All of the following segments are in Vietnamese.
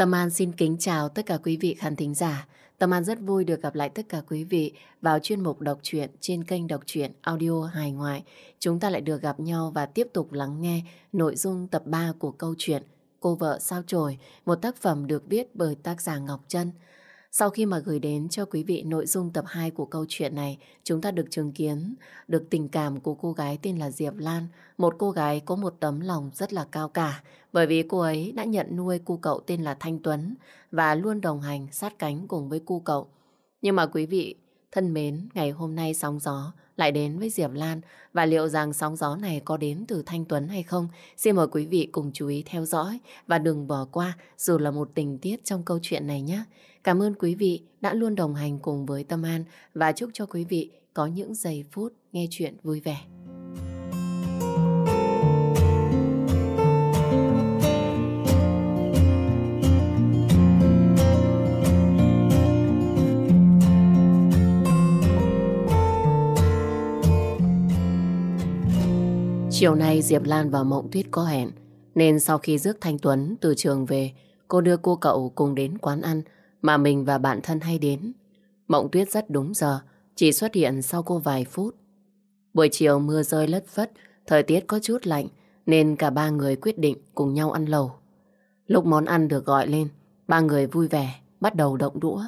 Tâm An xin kính chào tất cả quý vị khán thính giả. Tâm An rất vui được gặp lại tất cả quý vị vào chuyên mục đọc truyện trên kênh đọc truyện audio hài ngoại. Chúng ta lại được gặp nhau và tiếp tục lắng nghe nội dung tập 3 của câu chuyện Cô vợ sao chổi, một tác phẩm được viết bởi tác giả Ngọc Trân. Sau khi mà gửi đến cho quý vị nội dung tập 2 của câu chuyện này, chúng ta được chứng kiến được tình cảm của cô gái tên là Diệp Lan, một cô gái có một tấm lòng rất là cao cả, bởi vì cô ấy đã nhận nuôi cu cậu tên là Thanh Tuấn và luôn đồng hành sát cánh cùng với cu cậu. Nhưng mà quý vị thân mến, ngày hôm nay sóng gió lại đến với Diệp Lan, và liệu rằng sóng gió này có đến từ Thanh Tuấn hay không? Xin mời quý vị cùng chú ý theo dõi và đừng bỏ qua, dù là một tình tiết trong câu chuyện này nhé. Cảm ơn quý vị đã luôn đồng hành cùng với Tâm An, và chúc cho quý vị có những giây phút nghe chuyện vui vẻ. Chiều nay Diệp Lan và Mộng Tuyết có hẹn, nên sau khi rước Thanh Tuấn từ trường về, cô đưa cô cậu cùng đến quán ăn mà mình và bạn thân hay đến. Mộng Tuyết rất đúng giờ, chỉ xuất hiện sau cô vài phút. Buổi chiều mưa rơi lất phất, thời tiết có chút lạnh, nên cả ba người quyết định cùng nhau ăn lẩu. Lúc món ăn được gọi lên, ba người vui vẻ, bắt đầu động đũa.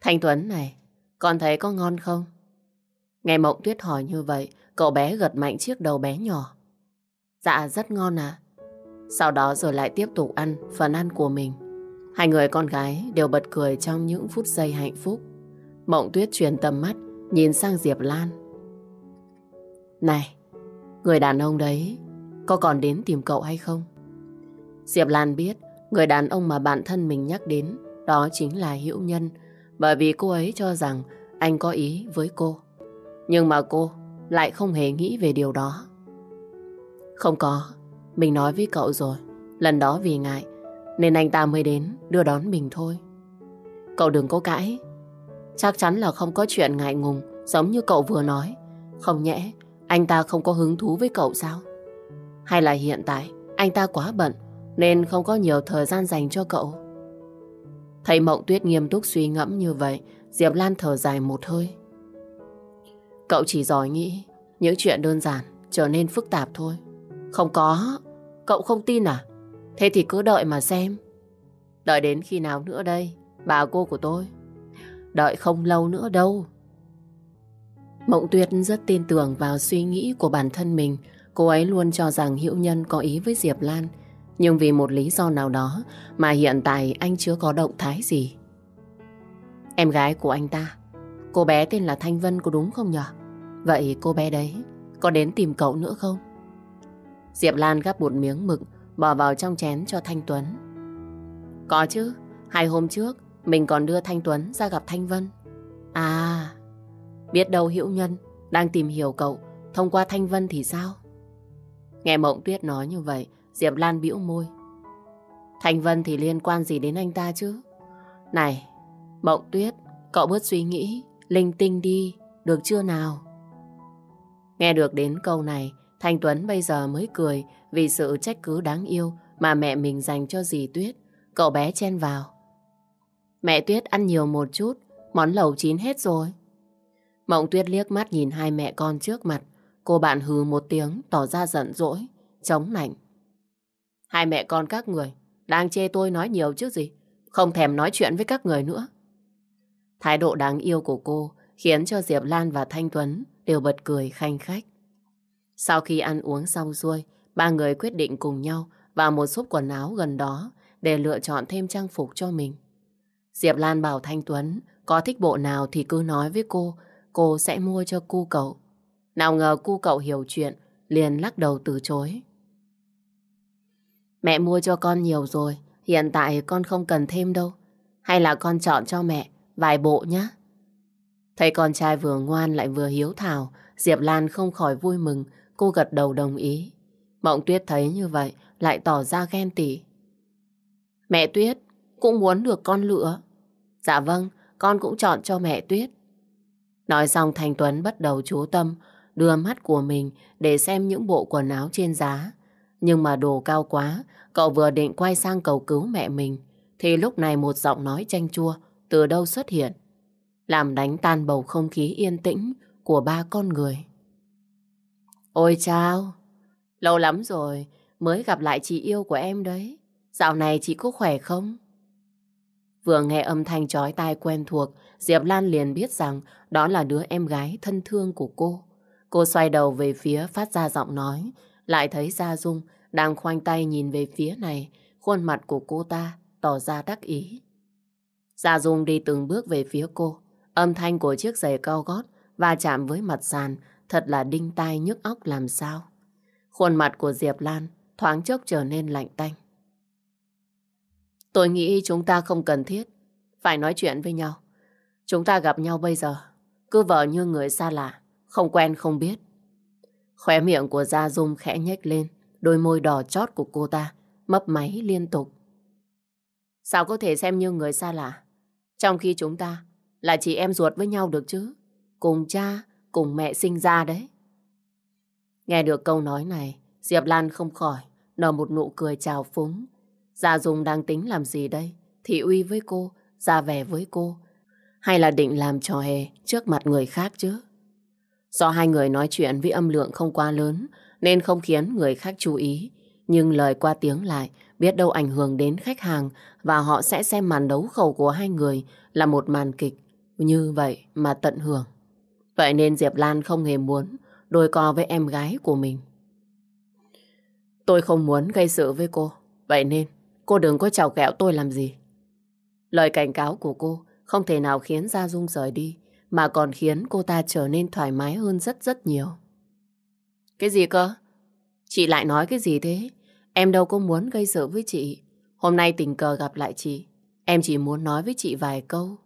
Thanh Tuấn này, con thấy có ngon không? Nghe Mộng Tuyết hỏi như vậy, cậu bé gật mạnh chiếc đầu bé nhỏ. Dạ, rất ngon à. Sau đó rồi lại tiếp tục ăn phần ăn của mình. Hai người con gái đều bật cười trong những phút giây hạnh phúc. Mộng Tuyết truyền tầm mắt, nhìn sang Diệp Lan. Này, người đàn ông đấy, có còn đến tìm cậu hay không? Diệp Lan biết, người đàn ông mà bạn thân mình nhắc đến, đó chính là Hữu Nhân, bởi vì cô ấy cho rằng anh có ý với cô. Nhưng mà cô lại không hề nghĩ về điều đó. Không có, mình nói với cậu rồi, lần đó vì ngại, nên anh ta mới đến đưa đón mình thôi. Cậu đừng có cãi. Chắc chắn là không có chuyện ngại ngùng giống như cậu vừa nói. Không nhẽ anh ta không có hứng thú với cậu sao? Hay là hiện tại anh ta quá bận nên không có nhiều thời gian dành cho cậu? Thấy Mộng Tuyết nghiêm túc suy ngẫm như vậy, Diệp Lan thở dài một hơi. Cậu chỉ giỏi nghĩ những chuyện đơn giản trở nên phức tạp thôi. Không có, cậu không tin à? Thế thì cứ đợi mà xem. Đợi đến khi nào nữa đây, bà cô của tôi? Đợi không lâu nữa đâu. Mộng Tuyết rất tin tưởng vào suy nghĩ của bản thân mình. Cô ấy luôn cho rằng Hữu Nhân có ý với Diệp Lan. Nhưng vì một lý do nào đó mà hiện tại anh chưa có động thái gì. Em gái của anh ta, cô bé tên là Thanh Vân có đúng không nhỉ? Vậy cô bé đấy có đến tìm cậu nữa không? Diệp Lan gắp một miếng mực bỏ vào trong chén cho Thanh Tuấn. Có chứ, hai hôm trước mình còn đưa Thanh Tuấn ra gặp Thanh Vân. À, biết đâu Hữu Nhân đang tìm hiểu cậu thông qua Thanh Vân thì sao? Nghe Mộng Tuyết nói như vậy, Diệp Lan bĩu môi. Thanh Vân thì liên quan gì đến anh ta chứ? Này, Mộng Tuyết, cậu bớt suy nghĩ, linh tinh đi, được chưa nào? Nghe được đến câu này, Thanh Tuấn bây giờ mới cười vì sự trách cứ đáng yêu mà mẹ mình dành cho dì Tuyết. Cậu bé chen vào. Mẹ Tuyết ăn nhiều một chút, món lẩu chín hết rồi. Mộng Tuyết liếc mắt nhìn hai mẹ con trước mặt. Cô bạn hừ một tiếng tỏ ra giận dỗi, chống nảnh. Hai mẹ con các người đang chê tôi nói nhiều chứ gì. Không thèm nói chuyện với các người nữa. Thái độ đáng yêu của cô khiến cho Diệp Lan và Thanh Tuấn đều bật cười khanh khách. Sau khi ăn uống xong xuôi, ba người quyết định cùng nhau vào một shop quần áo gần đó để lựa chọn thêm trang phục cho mình. Diệp Lan bảo Thanh Tuấn có thích bộ nào thì cứ nói với cô, cô sẽ mua cho cu cậu. Nào ngờ cu cậu hiểu chuyện, liền lắc đầu từ chối. Mẹ mua cho con nhiều rồi, hiện tại con không cần thêm đâu. Hay là con chọn cho mẹ vài bộ nhé. Thấy con trai vừa ngoan lại vừa hiếu thảo, Diệp Lan không khỏi vui mừng, cô gật đầu đồng ý. Mộng Tuyết thấy như vậy, lại tỏ ra ghen tỉ. Mẹ Tuyết cũng muốn được con lựa. Dạ vâng, con cũng chọn cho mẹ Tuyết. Nói xong Thành Tuấn bắt đầu chú tâm, đưa mắt của mình để xem những bộ quần áo trên giá. Nhưng mà đồ cao quá, cậu vừa định quay sang cầu cứu mẹ mình, thì lúc này một giọng nói chanh chua từ đâu xuất hiện, làm đánh tan bầu không khí yên tĩnh của ba con người. Ôi chao, lâu lắm rồi mới gặp lại chị yêu của em đấy. Dạo này chị có khỏe không? Vừa nghe âm thanh chói tai quen thuộc, Diệp Lan liền biết rằng đó là đứa em gái thân thương của cô. Cô xoay đầu về phía phát ra giọng nói, lại thấy Gia Dung đang khoanh tay nhìn về phía này, khuôn mặt của cô ta tỏ ra đắc ý. Gia Dung đi từng bước về phía cô, âm thanh của chiếc giày cao gót và chạm với mặt sàn thật là đinh tai nhức óc làm sao. Khuôn mặt của Diệp Lan thoáng chốc trở nên lạnh tanh. Tôi nghĩ chúng ta không cần thiết phải nói chuyện với nhau. Chúng ta gặp nhau bây giờ, cứ vợ như người xa lạ, không quen không biết. Khóe miệng của Gia Dung khẽ nhếch lên, đôi môi đỏ chót của cô ta mấp máy liên tục. Sao có thể xem như người xa lạ? Trong khi chúng ta là chị em ruột với nhau được chứ? Cùng cha, cùng mẹ sinh ra đấy. Nghe được câu nói này, Diệp Lan không khỏi nở một nụ cười trào phúng. Gia Dung đang tính làm gì đây? Thị uy với cô, ra vẻ với cô. Hay là định làm trò hề trước mặt người khác chứ? Do hai người nói chuyện với âm lượng không quá lớn nên không khiến người khác chú ý. Nhưng lời qua tiếng lại biết đâu ảnh hưởng đến khách hàng và họ sẽ xem màn đấu khẩu của hai người là một màn kịch như vậy mà tận hưởng. Vậy nên Diệp Lan không hề muốn đôi co với em gái của mình. Tôi không muốn gây sự với cô. Vậy nên cô đừng có chào kẹo tôi làm gì. Lời cảnh cáo của cô không thể nào khiến Gia Dung rời đi, mà còn khiến cô ta trở nên thoải mái hơn rất rất nhiều. Cái gì cơ? Chị lại nói cái gì thế? Em đâu có muốn gây sự với chị. Hôm nay tình cờ gặp lại chị. Em chỉ muốn nói với chị vài câu.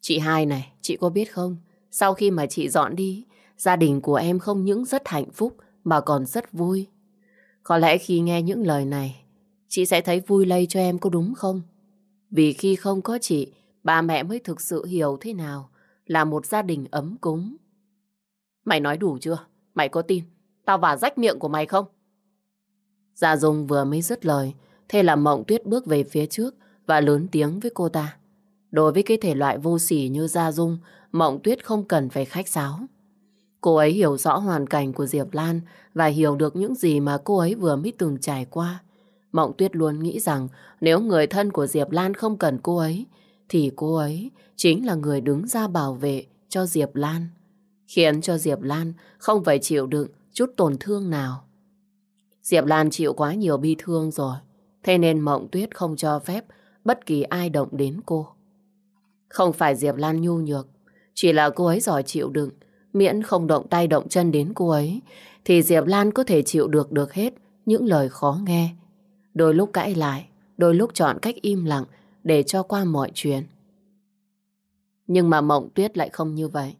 Chị hai này, chị có biết không? Sau khi mà chị dọn đi, gia đình của em không những rất hạnh phúc mà còn rất vui. Có lẽ khi nghe những lời này, chị sẽ thấy vui lây cho em có đúng không? Vì khi không có chị, ba mẹ mới thực sự hiểu thế nào là một gia đình ấm cúng. Mày nói đủ chưa? Mày có tin? Tao vả rách miệng của mày không? Gia Dung vừa mới dứt lời, thế là Mộng Tuyết bước về phía trước và lớn tiếng với cô ta. Đối với cái thể loại vô sỉ như Gia Dung, Mộng Tuyết không cần phải khách sáo. Cô ấy hiểu rõ hoàn cảnh của Diệp Lan và hiểu được những gì mà cô ấy vừa mới từng trải qua. Mộng Tuyết luôn nghĩ rằng nếu người thân của Diệp Lan không cần cô ấy, thì cô ấy chính là người đứng ra bảo vệ cho Diệp Lan, khiến cho Diệp Lan không phải chịu đựng chút tổn thương nào. Diệp Lan chịu quá nhiều bi thương rồi, thế nên Mộng Tuyết không cho phép bất kỳ ai động đến cô. Không phải Diệp Lan nhu nhược, chỉ là cô ấy giỏi chịu đựng, miễn không động tay động chân đến cô ấy, thì Diệp Lan có thể chịu được được hết những lời khó nghe. Đôi lúc cãi lại, đôi lúc chọn cách im lặng để cho qua mọi chuyện. Nhưng mà Mộng Tuyết lại không như vậy.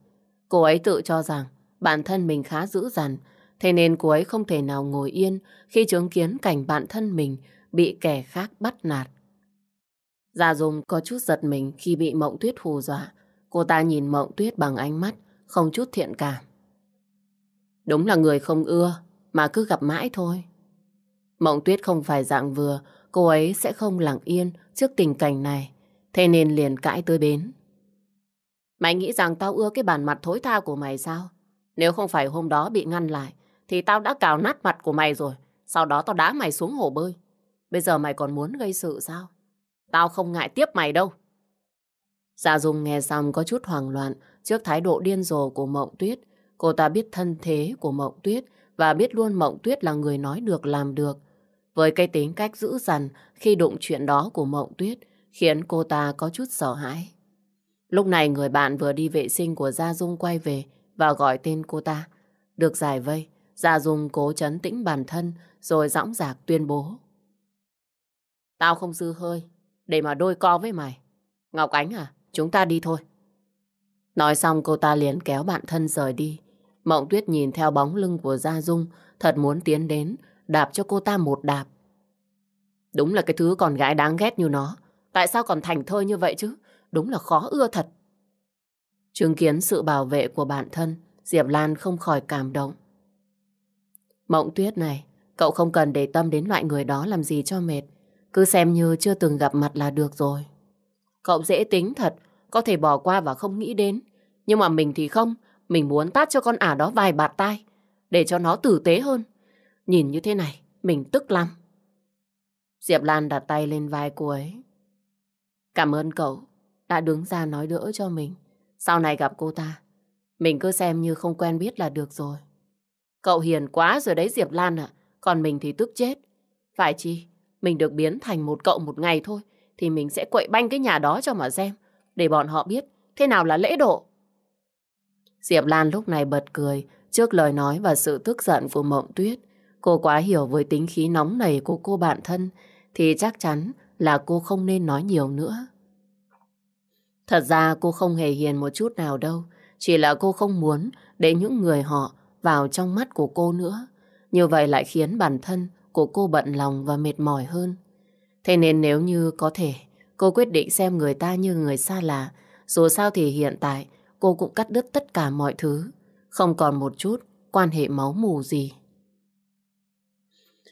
Cô ấy tự cho rằng bản thân mình khá dữ dằn, thế nên cô ấy không thể nào ngồi yên khi chứng kiến cảnh bản thân mình bị kẻ khác bắt nạt. Gia Dung có chút giật mình khi bị Mộng Tuyết hù dọa. Cô ta nhìn Mộng Tuyết bằng ánh mắt không chút thiện cảm. Đúng là người không ưa, mà cứ gặp mãi thôi. Mộng Tuyết không phải dạng vừa, cô ấy sẽ không lặng yên trước tình cảnh này, thế nên liền cãi tới bến. Mày nghĩ rằng tao ưa cái bản mặt thối tha của mày sao? Nếu không phải hôm đó bị ngăn lại, thì tao đã cào nát mặt của mày rồi. Sau đó tao đá mày xuống hồ bơi. Bây giờ mày còn muốn gây sự sao? Tao không ngại tiếp mày đâu. Dạ Dung nghe xong có chút hoảng loạn trước thái độ điên rồ của Mộng Tuyết. Cô ta biết thân thế của Mộng Tuyết và biết luôn Mộng Tuyết là người nói được làm được. Với cái tính cách dữ dằn khi đụng chuyện đó của Mộng Tuyết khiến cô ta có chút sợ hãi. Lúc này người bạn vừa đi vệ sinh của Gia Dung quay về và gọi tên cô ta. Được giải vây, Gia Dung cố chấn tĩnh bản thân rồi dõng dạc tuyên bố. Tao không dư hơi để mà đôi co với mày. Ngọc Ánh à, chúng ta đi thôi. Nói xong cô ta liền kéo bạn thân rời đi. Mộng Tuyết nhìn theo bóng lưng của Gia Dung thật muốn tiến đến đạp cho cô ta một đạp. Đúng là cái thứ con gái đáng ghét như nó. Tại sao còn thành thơi như vậy chứ? Đúng là khó ưa thật. Chứng kiến sự bảo vệ của bản thân, Diệp Lan không khỏi cảm động. Mộng tuyết này, Cậu không cần để tâm đến loại người đó làm gì cho mệt. Cứ xem như chưa từng gặp mặt là được rồi. Cậu dễ tính thật, có thể bỏ qua và không nghĩ đến. Nhưng mà mình thì không, mình muốn tát cho con ả đó vài bạt tai, để cho nó tử tế hơn. Nhìn như thế này, mình tức lắm. Diệp Lan đặt tay lên vai cô ấy. Cảm ơn cậu đã đứng ra nói đỡ cho mình. Sau này gặp cô ta, mình cứ xem như không quen biết là được rồi. Cậu hiền quá rồi đấy Diệp Lan ạ, còn mình thì tức chết. Phải chi, mình được biến thành một cậu một ngày thôi, thì mình sẽ quậy banh cái nhà đó cho mà xem, để bọn họ biết thế nào là lễ độ. Diệp Lan lúc này bật cười trước lời nói và sự tức giận của Mộng Tuyết. Cô quá hiểu với tính khí nóng nảy của cô bạn thân thì chắc chắn là cô không nên nói nhiều nữa. Thật ra cô không hề hiền một chút nào đâu. Chỉ là cô không muốn để những người họ vào trong mắt của cô nữa. Như vậy lại khiến bản thân của cô bận lòng và mệt mỏi hơn. Thế nên nếu như có thể, cô quyết định xem người ta như người xa lạ. Dù sao thì hiện tại cô cũng cắt đứt tất cả mọi thứ. Không còn một chút quan hệ máu mù gì.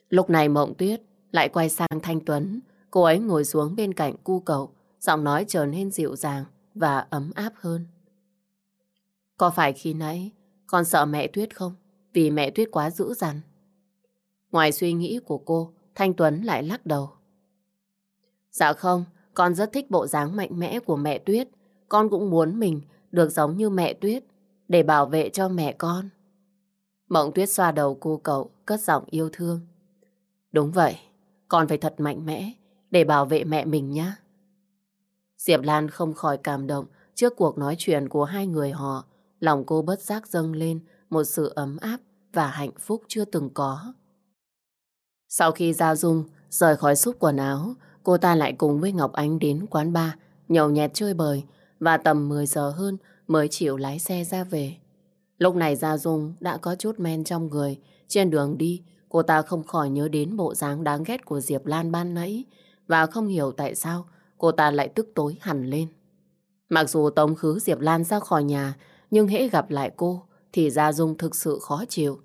Lúc này Mộng Tuyết lại quay sang Thanh Tuấn. Cô ấy ngồi xuống bên cạnh cu cậu, giọng nói trở nên dịu dàng và ấm áp hơn. Có phải khi nãy con sợ mẹ Tuyết không? Vì mẹ Tuyết quá dữ dằn. Ngoài suy nghĩ của cô, Thanh Tuấn lại lắc đầu. Dạ không, con rất thích bộ dáng mạnh mẽ của mẹ Tuyết. Con cũng muốn mình được giống như mẹ Tuyết để bảo vệ cho mẹ con. Mộng Tuyết xoa đầu cô cậu, cất giọng yêu thương. Đúng vậy, con phải thật mạnh mẽ để bảo vệ mẹ mình nhé. Diệp Lan không khỏi cảm động trước cuộc nói chuyện của hai người họ. Lòng cô bất giác dâng lên một sự ấm áp và hạnh phúc chưa từng có. Sau khi Gia Dung rời khỏi súp quần áo, cô ta lại cùng với Ngọc Ánh đến quán bar, nhậu nhẹt chơi bời và tầm 10 giờ hơn mới chịu lái xe ra về. Lúc này Gia Dung đã có chút men trong người. Trên đường đi, cô ta không khỏi nhớ đến bộ dáng đáng ghét của Diệp Lan ban nãy và không hiểu tại sao cô ta lại tức tối hẳn lên. Mặc dù tống khứ Diệp Lan ra khỏi nhà, nhưng hễ gặp lại cô thì Gia Dung thực sự khó chịu.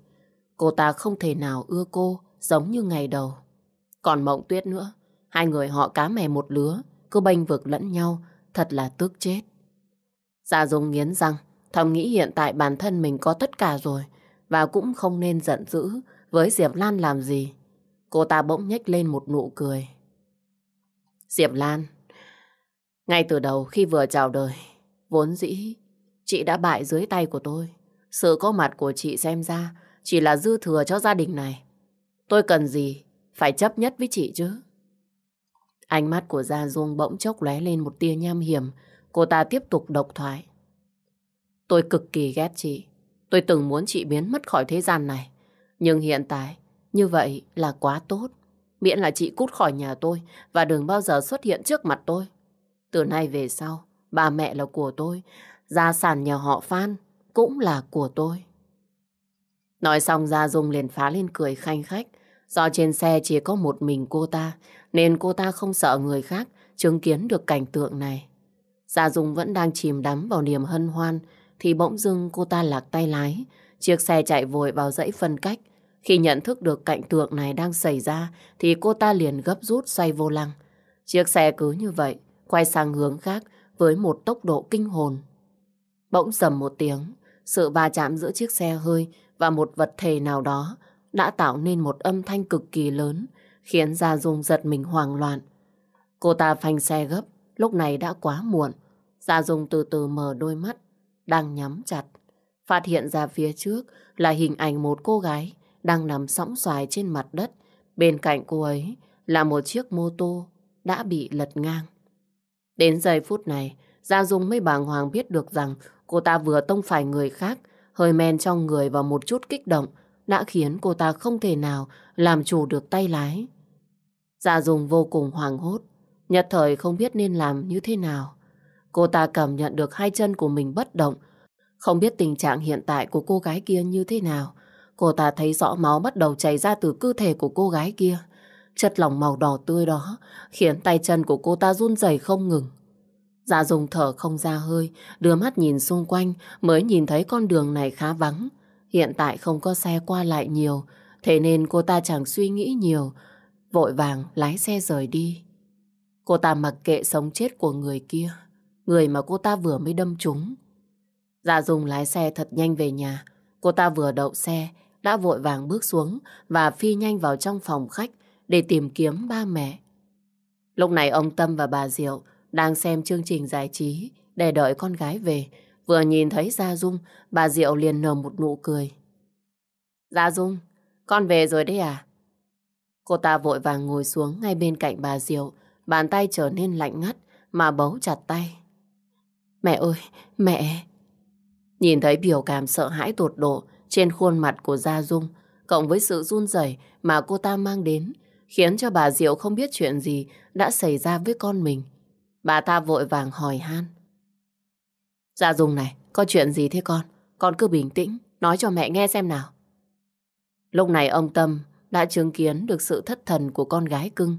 Cô ta không thể nào ưa cô giống như ngày đầu. Còn Mộng Tuyết nữa, hai người họ cá mè một lứa, cứ bênh vực lẫn nhau, thật là tức chết. Gia Dung nghiến răng, thầm nghĩ hiện tại bản thân mình có tất cả rồi, và cũng không nên giận dữ với Diệp Lan làm gì. Cô ta bỗng nhếch lên một nụ cười. Diệp Lan, ngay từ đầu khi vừa chào đời, vốn dĩ chị đã bại dưới tay của tôi. Sự có mặt của chị xem ra chỉ là dư thừa cho gia đình này. Tôi cần gì phải chấp nhất với chị chứ. Ánh mắt của Gia Dung bỗng chốc lóe lên một tia nham hiểm. Cô ta tiếp tục độc thoại. Tôi cực kỳ ghét chị. Tôi từng muốn chị biến mất khỏi thế gian này. Nhưng hiện tại, như vậy là quá tốt. Miễn là chị cút khỏi nhà tôi và đừng bao giờ xuất hiện trước mặt tôi. Từ nay về sau, bà mẹ là của tôi, gia sản nhà họ Phan cũng là của tôi. Nói xong Gia Dung liền phá lên cười khanh khách. Do trên xe chỉ có một mình cô ta, nên cô ta không sợ người khác chứng kiến được cảnh tượng này. Gia Dung vẫn đang chìm đắm vào niềm hân hoan, thì bỗng dưng cô ta lạc tay lái. Chiếc xe chạy vội vào dãy phân cách. Khi nhận thức được cảnh tượng này đang xảy ra, thì cô ta liền gấp rút xoay vô lăng. Chiếc xe cứ như vậy, quay sang hướng khác với một tốc độ kinh hồn. Bỗng sầm một tiếng, sự va chạm giữa chiếc xe hơi và một vật thể nào đó đã tạo nên một âm thanh cực kỳ lớn, khiến Gia Dung giật mình hoảng loạn. Cô ta phanh xe gấp, lúc này đã quá muộn. Gia Dung từ từ mở đôi mắt, đang nhắm chặt. Phát hiện ra phía trước là hình ảnh một cô gái đang nằm sóng xoài trên mặt đất. Bên cạnh cô ấy là một chiếc mô tô đã bị lật ngang. Đến giây phút này, Gia Dung mới bàng hoàng biết được rằng cô ta vừa tông phải người khác, hơi men trong người và một chút kích động đã khiến cô ta không thể nào làm chủ được tay lái. Dạ Dung vô cùng hoảng hốt, nhất thời không biết nên làm như thế nào. Cô ta cảm nhận được hai chân của mình bất động, không biết tình trạng hiện tại của cô gái kia như thế nào. Cô ta thấy rõ máu bắt đầu chảy ra từ cơ thể của cô gái kia. Chất lỏng màu đỏ tươi đó khiến tay chân của cô ta run rẩy không ngừng. Dạ dùng thở không ra hơi, đưa mắt nhìn xung quanh mới nhìn thấy con đường này khá vắng. Hiện tại không có xe qua lại nhiều, Thế nên cô ta chẳng suy nghĩ nhiều, vội vàng lái xe rời đi. Cô ta mặc kệ sống chết của người kia, người mà cô ta vừa mới đâm trúng. Dạ Dung lái xe thật nhanh về nhà. Cô ta vừa đậu xe, đã vội vàng bước xuống và phi nhanh vào trong phòng khách để tìm kiếm ba mẹ. Lúc này ông Tâm và bà Diệu đang xem chương trình giải trí để đợi con gái về. Vừa nhìn thấy Gia Dung, bà Diệu liền nở một nụ cười. Gia Dung, con về rồi đấy à? Cô ta vội vàng ngồi xuống ngay bên cạnh bà Diệu, bàn tay trở nên lạnh ngắt mà bấu chặt tay. Mẹ ơi, mẹ! Nhìn thấy biểu cảm sợ hãi tột độ trên khuôn mặt của Gia Dung, cộng với sự run rẩy mà cô ta mang đến, khiến cho bà Diệu không biết chuyện gì đã xảy ra với con mình. Bà ta vội vàng hỏi han. Gia Dung này, có chuyện gì thế con? Con cứ bình tĩnh, nói cho mẹ nghe xem nào. Lúc này ông Tâm đã chứng kiến được sự thất thần của con gái cưng.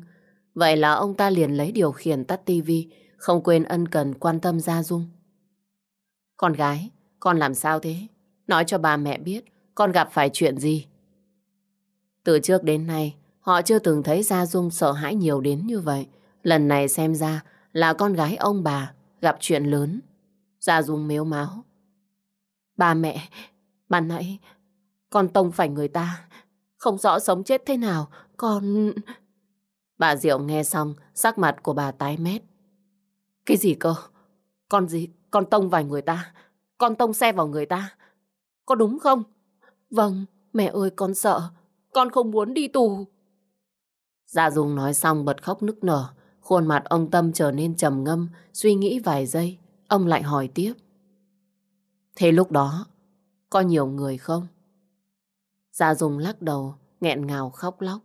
Vậy là ông ta liền lấy điều khiển tắt tivi, không quên ân cần quan tâm Gia Dung. Con gái, con làm sao thế? Nói cho bà mẹ biết con gặp phải chuyện gì. Từ trước đến nay, họ chưa từng thấy Gia Dung sợ hãi nhiều đến như vậy. Lần này xem ra là con gái ông bà gặp chuyện lớn. Gia Dung mếu máu. ba mẹ, ban nãy con tông phải người ta. Không rõ sống chết thế nào, con... Bà Diệu nghe xong, sắc mặt của bà tái mét. Cái gì cơ? Con gì? Con tông vào người ta. Con tông xe vào người ta. Có đúng không? Vâng, mẹ ơi con sợ. Con không muốn đi tù. Gia Dung nói xong bật khóc nức nở. Khuôn mặt ông Tâm trở nên trầm ngâm, suy nghĩ vài giây. Ông lại hỏi tiếp. Thế lúc đó, có nhiều người không? Gia Dung lắc đầu, nghẹn ngào khóc lóc.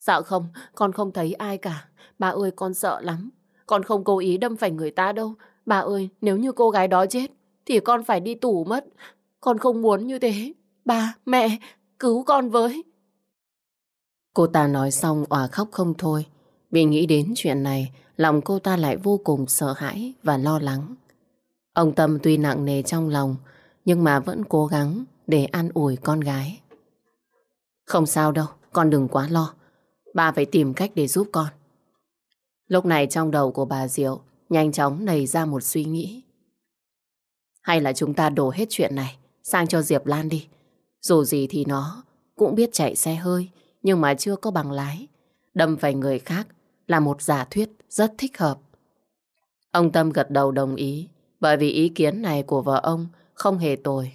Dạ không, con không thấy ai cả. Bà ơi, con sợ lắm. Con không cố ý đâm phải người ta đâu. Bà ơi, nếu như cô gái đó chết, thì con phải đi tù mất. Con không muốn như thế. Ba, mẹ, cứu con với. Cô ta nói xong òa khóc không thôi. Vì nghĩ đến chuyện này, lòng cô ta lại vô cùng sợ hãi và lo lắng. Ông Tâm tuy nặng nề trong lòng, nhưng mà vẫn cố gắng để an ủi con gái. Không sao đâu, con đừng quá lo. Bà phải tìm cách để giúp con. Lúc này trong đầu của bà Diệu nhanh chóng nảy ra một suy nghĩ. Hay là chúng ta đổ hết chuyện này sang cho Diệp Lan đi. Dù gì thì nó cũng biết chạy xe hơi nhưng mà chưa có bằng lái. Đâm phải người khác là một giả thuyết rất thích hợp. Ông Tâm gật đầu đồng ý, bởi vì ý kiến này của vợ ông không hề tồi.